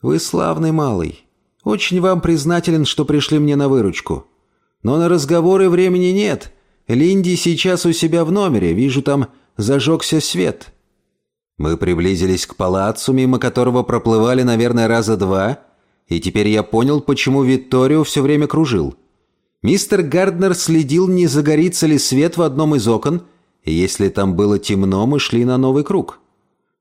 [SPEAKER 1] «Вы славный малый. Очень вам признателен, что пришли мне на выручку. Но на разговоры времени нет. Линди сейчас у себя в номере. Вижу, там зажегся свет». Мы приблизились к палаццу, мимо которого проплывали, наверное, раза два, и теперь я понял, почему Витторио все время кружил. Мистер Гарднер следил, не загорится ли свет в одном из окон, и если там было темно, мы шли на новый круг.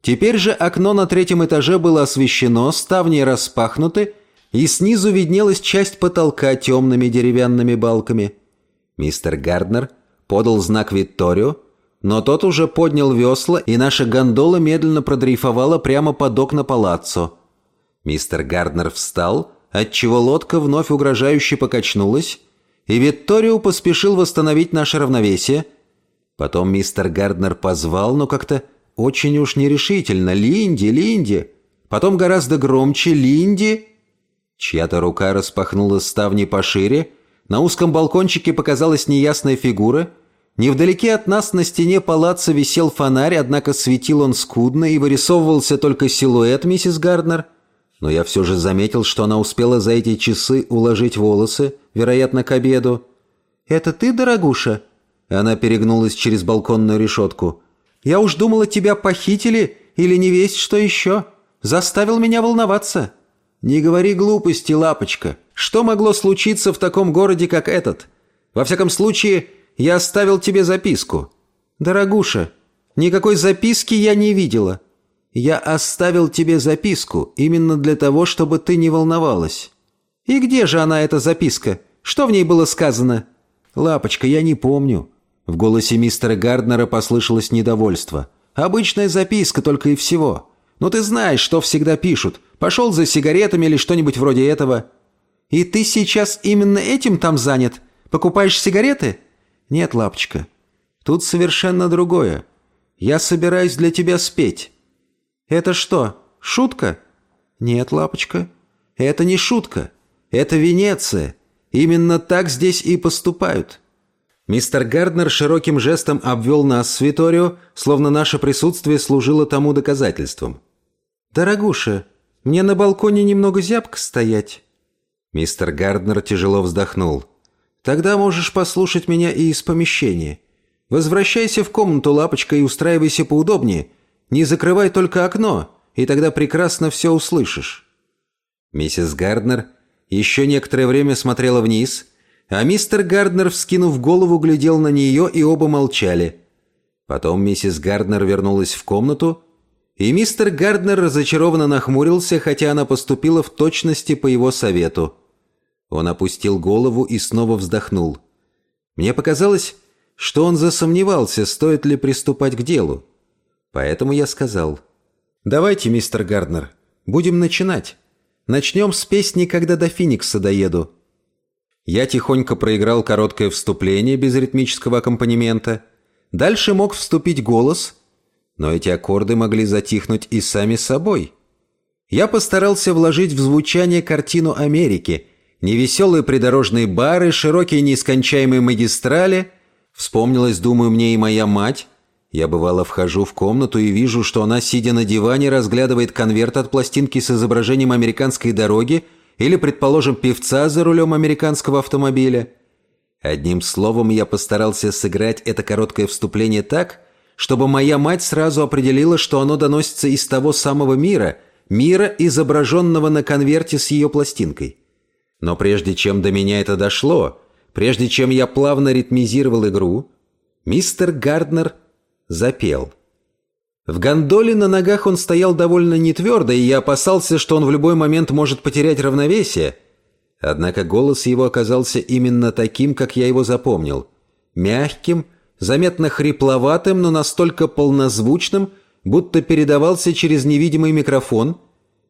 [SPEAKER 1] Теперь же окно на третьем этаже было освещено, ставни распахнуты, и снизу виднелась часть потолка темными деревянными балками. Мистер Гарднер подал знак Викторию, но тот уже поднял весла, и наша гондола медленно продрейфовала прямо под окна палаццо. Мистер Гарднер встал, отчего лодка вновь угрожающе покачнулась, и Витторио поспешил восстановить наше равновесие. Потом мистер Гарднер позвал, но как-то очень уж нерешительно «Линди, Линди!» Потом гораздо громче «Линди!» Чья-то рука распахнула ставни пошире, на узком балкончике показалась неясная фигура. Невдалеке от нас на стене палаца висел фонарь, однако светил он скудно и вырисовывался только силуэт миссис Гарднер. Но я все же заметил, что она успела за эти часы уложить волосы, вероятно, к обеду. «Это ты, дорогуша?» Она перегнулась через балконную решетку. «Я уж думала, тебя похитили или не весть что еще. Заставил меня волноваться». «Не говори глупости, лапочка. Что могло случиться в таком городе, как этот? Во всяком случае, я оставил тебе записку». «Дорогуша, никакой записки я не видела». «Я оставил тебе записку именно для того, чтобы ты не волновалась». «И где же она, эта записка? Что в ней было сказано?» «Лапочка, я не помню». В голосе мистера Гарднера послышалось недовольство. «Обычная записка только и всего. Ну ты знаешь, что всегда пишут. Пошел за сигаретами или что-нибудь вроде этого. И ты сейчас именно этим там занят? Покупаешь сигареты? Нет, лапочка. Тут совершенно другое. Я собираюсь для тебя спеть. Это что, шутка? Нет, лапочка. Это не шутка. Это Венеция. Именно так здесь и поступают. Мистер Гарднер широким жестом обвел нас с Виторио, словно наше присутствие служило тому доказательством. «Дорогуша, мне на балконе немного зябко стоять». Мистер Гарднер тяжело вздохнул. «Тогда можешь послушать меня и из помещения. Возвращайся в комнату, лапочка, и устраивайся поудобнее. Не закрывай только окно, и тогда прекрасно все услышишь». Миссис Гарднер еще некоторое время смотрела вниз, а мистер Гарднер, вскинув голову, глядел на нее, и оба молчали. Потом миссис Гарднер вернулась в комнату, и мистер Гарднер разочарованно нахмурился, хотя она поступила в точности по его совету. Он опустил голову и снова вздохнул. Мне показалось, что он засомневался, стоит ли приступать к делу. Поэтому я сказал. «Давайте, мистер Гарднер, будем начинать. Начнем с песни, когда до Феникса доеду». Я тихонько проиграл короткое вступление без ритмического аккомпанемента. Дальше мог вступить голос, но эти аккорды могли затихнуть и сами собой. Я постарался вложить в звучание картину Америки, невеселые придорожные бары, широкие нескончаемые магистрали. Вспомнилась, думаю, мне и моя мать. Я бывало вхожу в комнату и вижу, что она, сидя на диване, разглядывает конверт от пластинки с изображением американской дороги или, предположим, певца за рулем американского автомобиля. Одним словом, я постарался сыграть это короткое вступление так – чтобы моя мать сразу определила, что оно доносится из того самого мира, мира, изображенного на конверте с ее пластинкой. Но прежде чем до меня это дошло, прежде чем я плавно ритмизировал игру, мистер Гарднер запел. В гондоле на ногах он стоял довольно нетвердо, и я опасался, что он в любой момент может потерять равновесие. Однако голос его оказался именно таким, как я его запомнил. Мягким, заметно хрипловатым, но настолько полнозвучным, будто передавался через невидимый микрофон,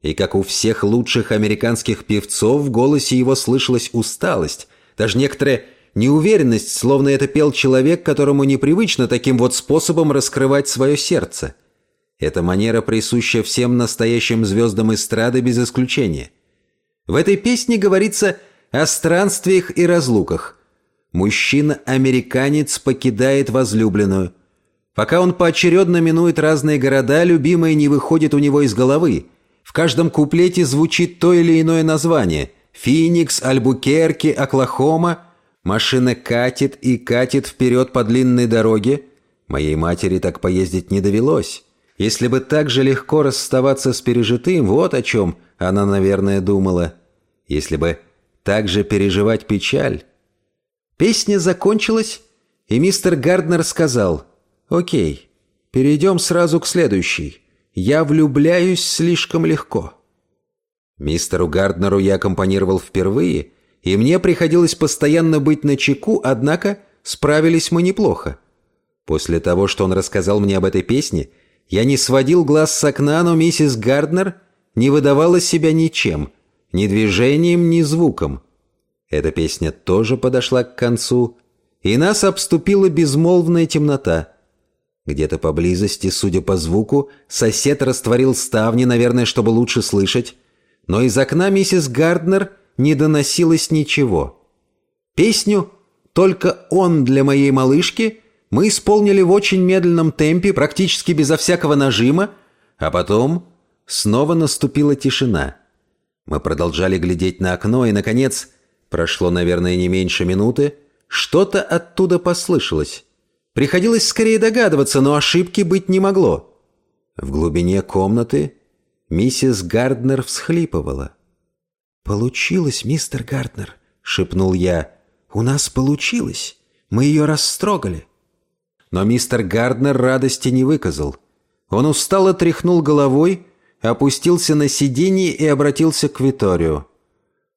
[SPEAKER 1] и, как у всех лучших американских певцов, в голосе его слышалась усталость, даже некоторая неуверенность, словно это пел человек, которому непривычно таким вот способом раскрывать свое сердце. Эта манера присуща всем настоящим звездам эстрады без исключения. В этой песне говорится о странствиях и разлуках, Мужчина-американец покидает возлюбленную. Пока он поочередно минует разные города, любимая не выходит у него из головы. В каждом куплете звучит то или иное название. «Феникс», «Альбукерки», «Оклахома». Машина катит и катит вперед по длинной дороге. Моей матери так поездить не довелось. Если бы так же легко расставаться с пережитым, вот о чем она, наверное, думала. Если бы так же переживать печаль, Песня закончилась, и мистер Гарднер сказал «Окей, перейдем сразу к следующей. Я влюбляюсь слишком легко». Мистеру Гарднеру я аккомпанировал впервые, и мне приходилось постоянно быть на чеку, однако справились мы неплохо. После того, что он рассказал мне об этой песне, я не сводил глаз с окна, но миссис Гарднер не выдавала себя ничем, ни движением, ни звуком. Эта песня тоже подошла к концу, и нас обступила безмолвная темнота. Где-то поблизости, судя по звуку, сосед растворил ставни, наверное, чтобы лучше слышать, но из окна миссис Гарднер не доносилось ничего. Песню «Только он для моей малышки» мы исполнили в очень медленном темпе, практически безо всякого нажима, а потом снова наступила тишина. Мы продолжали глядеть на окно, и, наконец, Прошло, наверное, не меньше минуты. Что-то оттуда послышалось. Приходилось скорее догадываться, но ошибки быть не могло. В глубине комнаты миссис Гарднер всхлипывала. «Получилось, мистер Гарднер», — шепнул я. «У нас получилось. Мы ее растрогали». Но мистер Гарднер радости не выказал. Он устало тряхнул головой, опустился на сиденье и обратился к Виторию.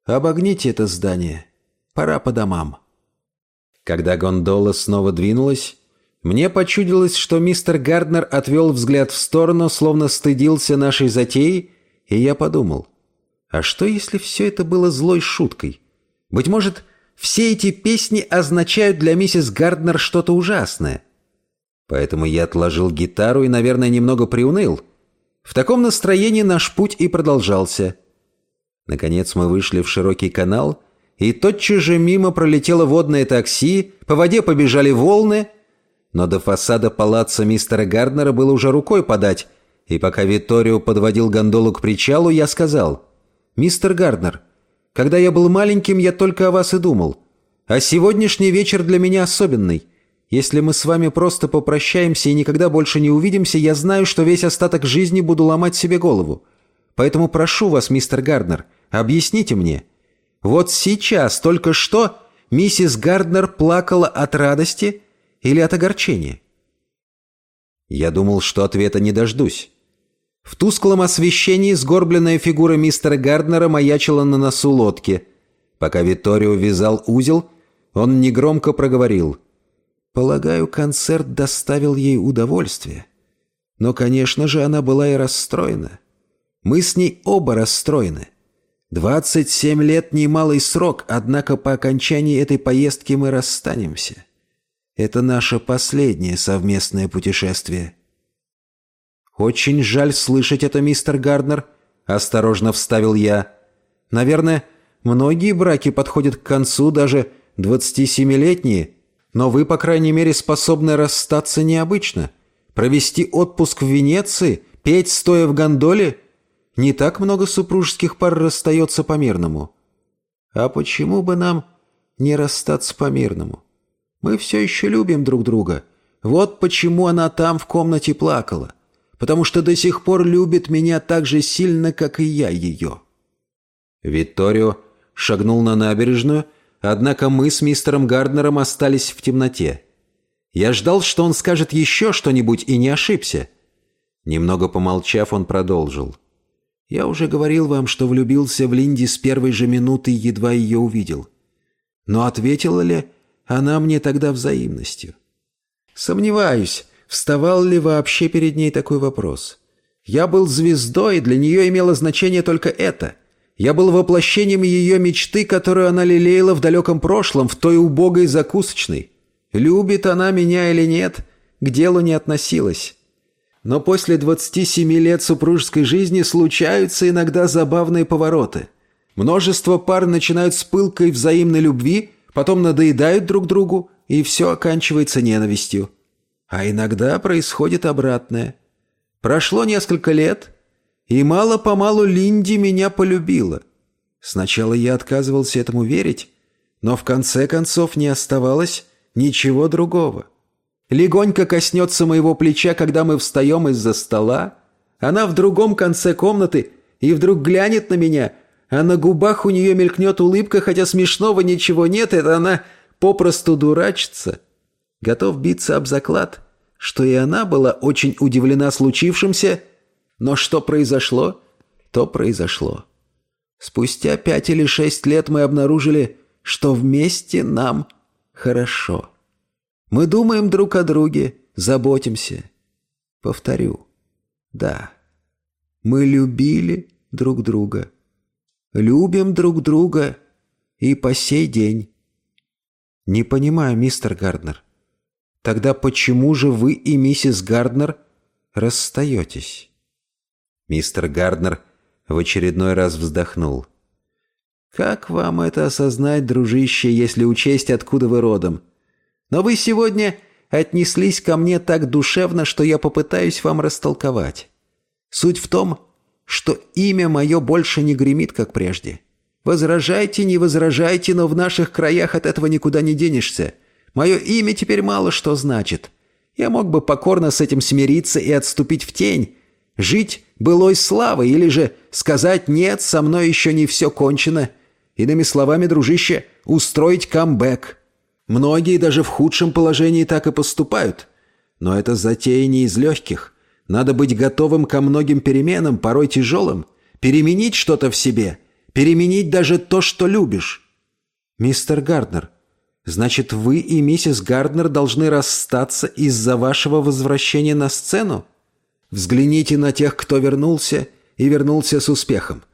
[SPEAKER 1] «Обогните это здание. Пора по домам». Когда гондола снова двинулась, мне почудилось, что мистер Гарднер отвел взгляд в сторону, словно стыдился нашей затеи, и я подумал, а что если все это было злой шуткой? Быть может, все эти песни означают для миссис Гарднер что-то ужасное. Поэтому я отложил гитару и, наверное, немного приуныл. В таком настроении наш путь и продолжался – Наконец мы вышли в широкий канал, и тотчас же мимо пролетело водное такси, по воде побежали волны, но до фасада палаца мистера Гарднера было уже рукой подать, и пока Виторио подводил гондолу к причалу, я сказал, «Мистер Гарднер, когда я был маленьким, я только о вас и думал. А сегодняшний вечер для меня особенный. Если мы с вами просто попрощаемся и никогда больше не увидимся, я знаю, что весь остаток жизни буду ломать себе голову. Поэтому прошу вас, мистер Гарднер, — Объясните мне. Вот сейчас, только что, миссис Гарднер плакала от радости или от огорчения? Я думал, что ответа не дождусь. В тусклом освещении сгорбленная фигура мистера Гарднера маячила на носу лодки. Пока Виторио вязал узел, он негромко проговорил. «Полагаю, концерт доставил ей удовольствие. Но, конечно же, она была и расстроена. Мы с ней оба расстроены». 27 лет – немалый срок, однако по окончании этой поездки мы расстанемся. Это наше последнее совместное путешествие. «Очень жаль слышать это, мистер Гарднер», – осторожно вставил я. «Наверное, многие браки подходят к концу, даже двадцатисемилетние, но вы, по крайней мере, способны расстаться необычно. Провести отпуск в Венеции, петь, стоя в гондоле – не так много супружеских пар расстается по-мирному. А почему бы нам не расстаться по-мирному? Мы все еще любим друг друга. Вот почему она там в комнате плакала. Потому что до сих пор любит меня так же сильно, как и я ее». Витторио шагнул на набережную, однако мы с мистером Гарднером остались в темноте. Я ждал, что он скажет еще что-нибудь, и не ошибся. Немного помолчав, он продолжил. — я уже говорил вам, что влюбился в Линди с первой же минуты, едва ее увидел. Но ответила ли она мне тогда взаимностью? Сомневаюсь, вставал ли вообще перед ней такой вопрос. Я был звездой, и для нее имело значение только это. Я был воплощением ее мечты, которую она лелеяла в далеком прошлом, в той убогой закусочной. Любит она меня или нет, к делу не относилась. Но после 27 лет супружеской жизни случаются иногда забавные повороты. Множество пар начинают с пылкой взаимной любви, потом надоедают друг другу, и все оканчивается ненавистью. А иногда происходит обратное. Прошло несколько лет, и мало-помалу Линди меня полюбила. Сначала я отказывался этому верить, но в конце концов не оставалось ничего другого легонько коснется моего плеча, когда мы встаем из-за стола. Она в другом конце комнаты и вдруг глянет на меня, а на губах у нее мелькнет улыбка, хотя смешного ничего нет, это она попросту дурачится. Готов биться об заклад, что и она была очень удивлена случившимся, но что произошло, то произошло. Спустя пять или шесть лет мы обнаружили, что вместе нам хорошо. Мы думаем друг о друге, заботимся. Повторю. Да. Мы любили друг друга. Любим друг друга и по сей день. Не понимаю, мистер Гарднер. Тогда почему же вы и миссис Гарднер расстаетесь? Мистер Гарднер в очередной раз вздохнул. «Как вам это осознать, дружище, если учесть, откуда вы родом? Но вы сегодня отнеслись ко мне так душевно, что я попытаюсь вам растолковать. Суть в том, что имя мое больше не гремит, как прежде. Возражайте, не возражайте, но в наших краях от этого никуда не денешься. Мое имя теперь мало что значит. Я мог бы покорно с этим смириться и отступить в тень, жить былой славой или же сказать «нет, со мной еще не все кончено». Иными словами, дружище, устроить камбэк – Многие даже в худшем положении так и поступают. Но это затея не из легких. Надо быть готовым ко многим переменам, порой тяжелым. Переменить что-то в себе. Переменить даже то, что любишь. «Мистер Гарднер, значит, вы и миссис Гарднер должны расстаться из-за вашего возвращения на сцену? Взгляните на тех, кто вернулся, и вернулся с успехом.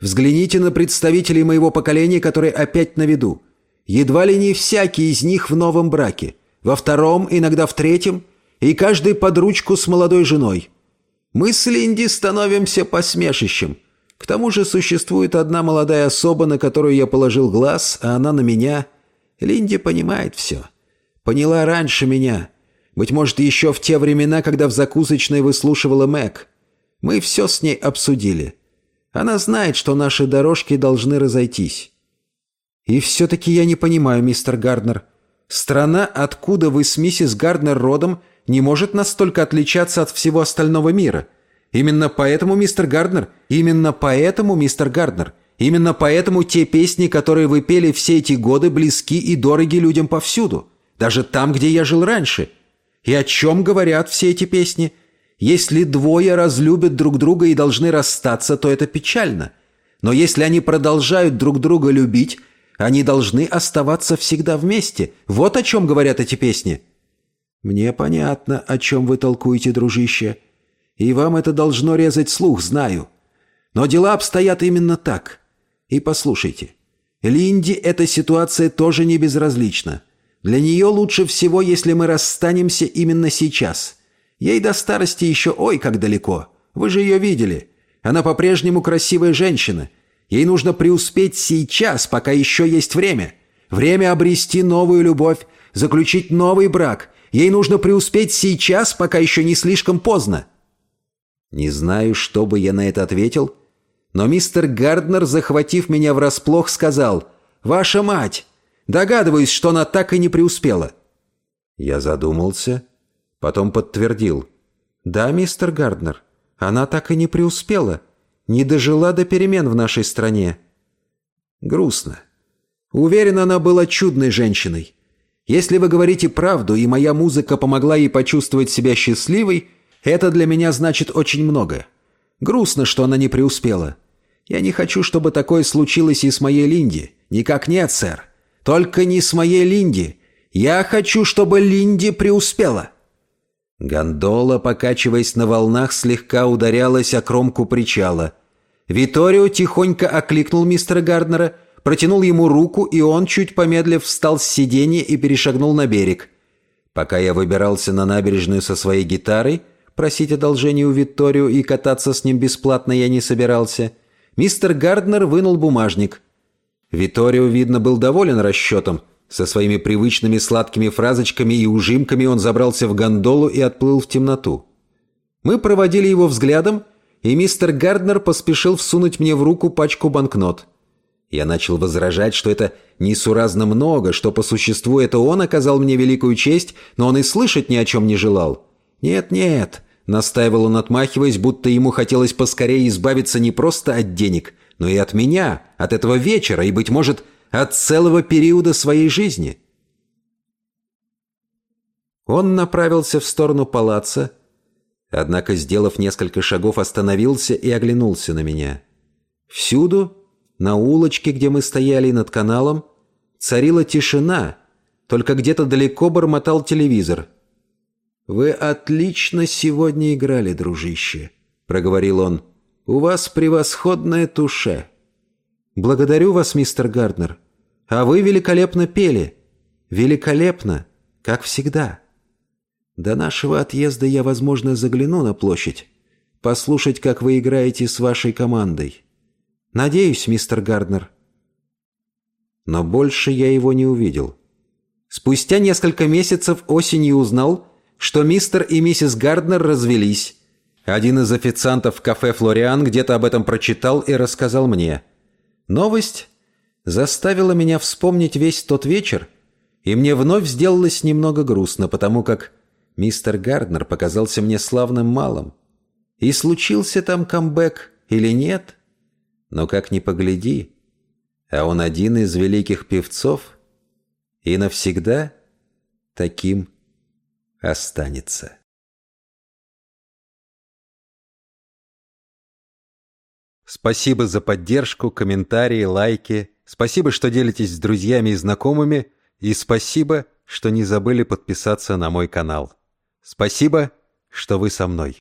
[SPEAKER 1] Взгляните на представителей моего поколения, которые опять на виду едва ли не всякий из них в новом браке, во втором, иногда в третьем, и каждый под ручку с молодой женой. Мы с Линди становимся посмешищем. К тому же существует одна молодая особа, на которую я положил глаз, а она на меня. Линди понимает все. Поняла раньше меня. Быть может, еще в те времена, когда в закусочной выслушивала Мэг. Мы все с ней обсудили. Она знает, что наши дорожки должны разойтись. «И все-таки я не понимаю, мистер Гарднер. Страна, откуда вы с миссис Гарднер родом, не может настолько отличаться от всего остального мира. Именно поэтому, мистер Гарднер, именно поэтому, мистер Гарднер, именно поэтому те песни, которые вы пели все эти годы, близки и дороги людям повсюду, даже там, где я жил раньше. И о чем говорят все эти песни?» Если двое разлюбят друг друга и должны расстаться, то это печально. Но если они продолжают друг друга любить, они должны оставаться всегда вместе. Вот о чем говорят эти песни». «Мне понятно, о чем вы толкуете, дружище. И вам это должно резать слух, знаю. Но дела обстоят именно так. И послушайте, Линди эта ситуация тоже не безразлична. Для нее лучше всего, если мы расстанемся именно сейчас. Ей до старости еще ой как далеко. Вы же ее видели. Она по-прежнему красивая женщина, Ей нужно преуспеть сейчас, пока еще есть время. Время обрести новую любовь, заключить новый брак. Ей нужно преуспеть сейчас, пока еще не слишком поздно. Не знаю, что бы я на это ответил, но мистер Гарднер, захватив меня врасплох, сказал «Ваша мать! Догадываюсь, что она так и не преуспела». Я задумался, потом подтвердил «Да, мистер Гарднер, она так и не преуспела» не дожила до перемен в нашей стране. Грустно. Уверена, она была чудной женщиной. Если вы говорите правду, и моя музыка помогла ей почувствовать себя счастливой, это для меня значит очень много. Грустно, что она не преуспела. Я не хочу, чтобы такое случилось и с моей Линди. Никак нет, сэр. Только не с моей Линди. Я хочу, чтобы Линди преуспела». Гондола, покачиваясь на волнах, слегка ударялась о кромку причала. Виторио тихонько окликнул мистера Гарднера, протянул ему руку, и он, чуть помедлив, встал с сиденья и перешагнул на берег. Пока я выбирался на набережную со своей гитарой, просить одолжение у Виторио и кататься с ним бесплатно я не собирался, мистер Гарднер вынул бумажник. Виторио, видно, был доволен расчетом – со своими привычными сладкими фразочками и ужимками он забрался в гондолу и отплыл в темноту. Мы проводили его взглядом, и мистер Гарднер поспешил всунуть мне в руку пачку банкнот. Я начал возражать, что это несуразно много, что по существу это он оказал мне великую честь, но он и слышать ни о чем не желал. «Нет-нет», — настаивал он, отмахиваясь, будто ему хотелось поскорее избавиться не просто от денег, но и от меня, от этого вечера и, быть может, от целого периода своей жизни. Он направился в сторону палаца, однако, сделав несколько шагов, остановился и оглянулся на меня. Всюду, на улочке, где мы стояли над каналом, царила тишина, только где-то далеко бормотал телевизор. «Вы отлично сегодня играли, дружище», — проговорил он. «У вас превосходная туша». «Благодарю вас, мистер Гарднер», а вы великолепно пели. Великолепно, как всегда. До нашего отъезда я, возможно, загляну на площадь, послушать, как вы играете с вашей командой. Надеюсь, мистер Гарднер. Но больше я его не увидел. Спустя несколько месяцев осенью узнал, что мистер и миссис Гарднер развелись. Один из официантов в кафе «Флориан» где-то об этом прочитал и рассказал мне. Новость Заставила меня вспомнить весь тот вечер, и мне вновь сделалось немного грустно, потому как мистер Гарднер показался мне славным малым. И случился там камбэк или нет? Но как ни погляди, а он один из великих певцов и навсегда таким останется. Спасибо за поддержку, комментарии, лайки – Спасибо, что делитесь с друзьями и знакомыми, и спасибо, что не забыли подписаться на мой канал. Спасибо, что вы со мной.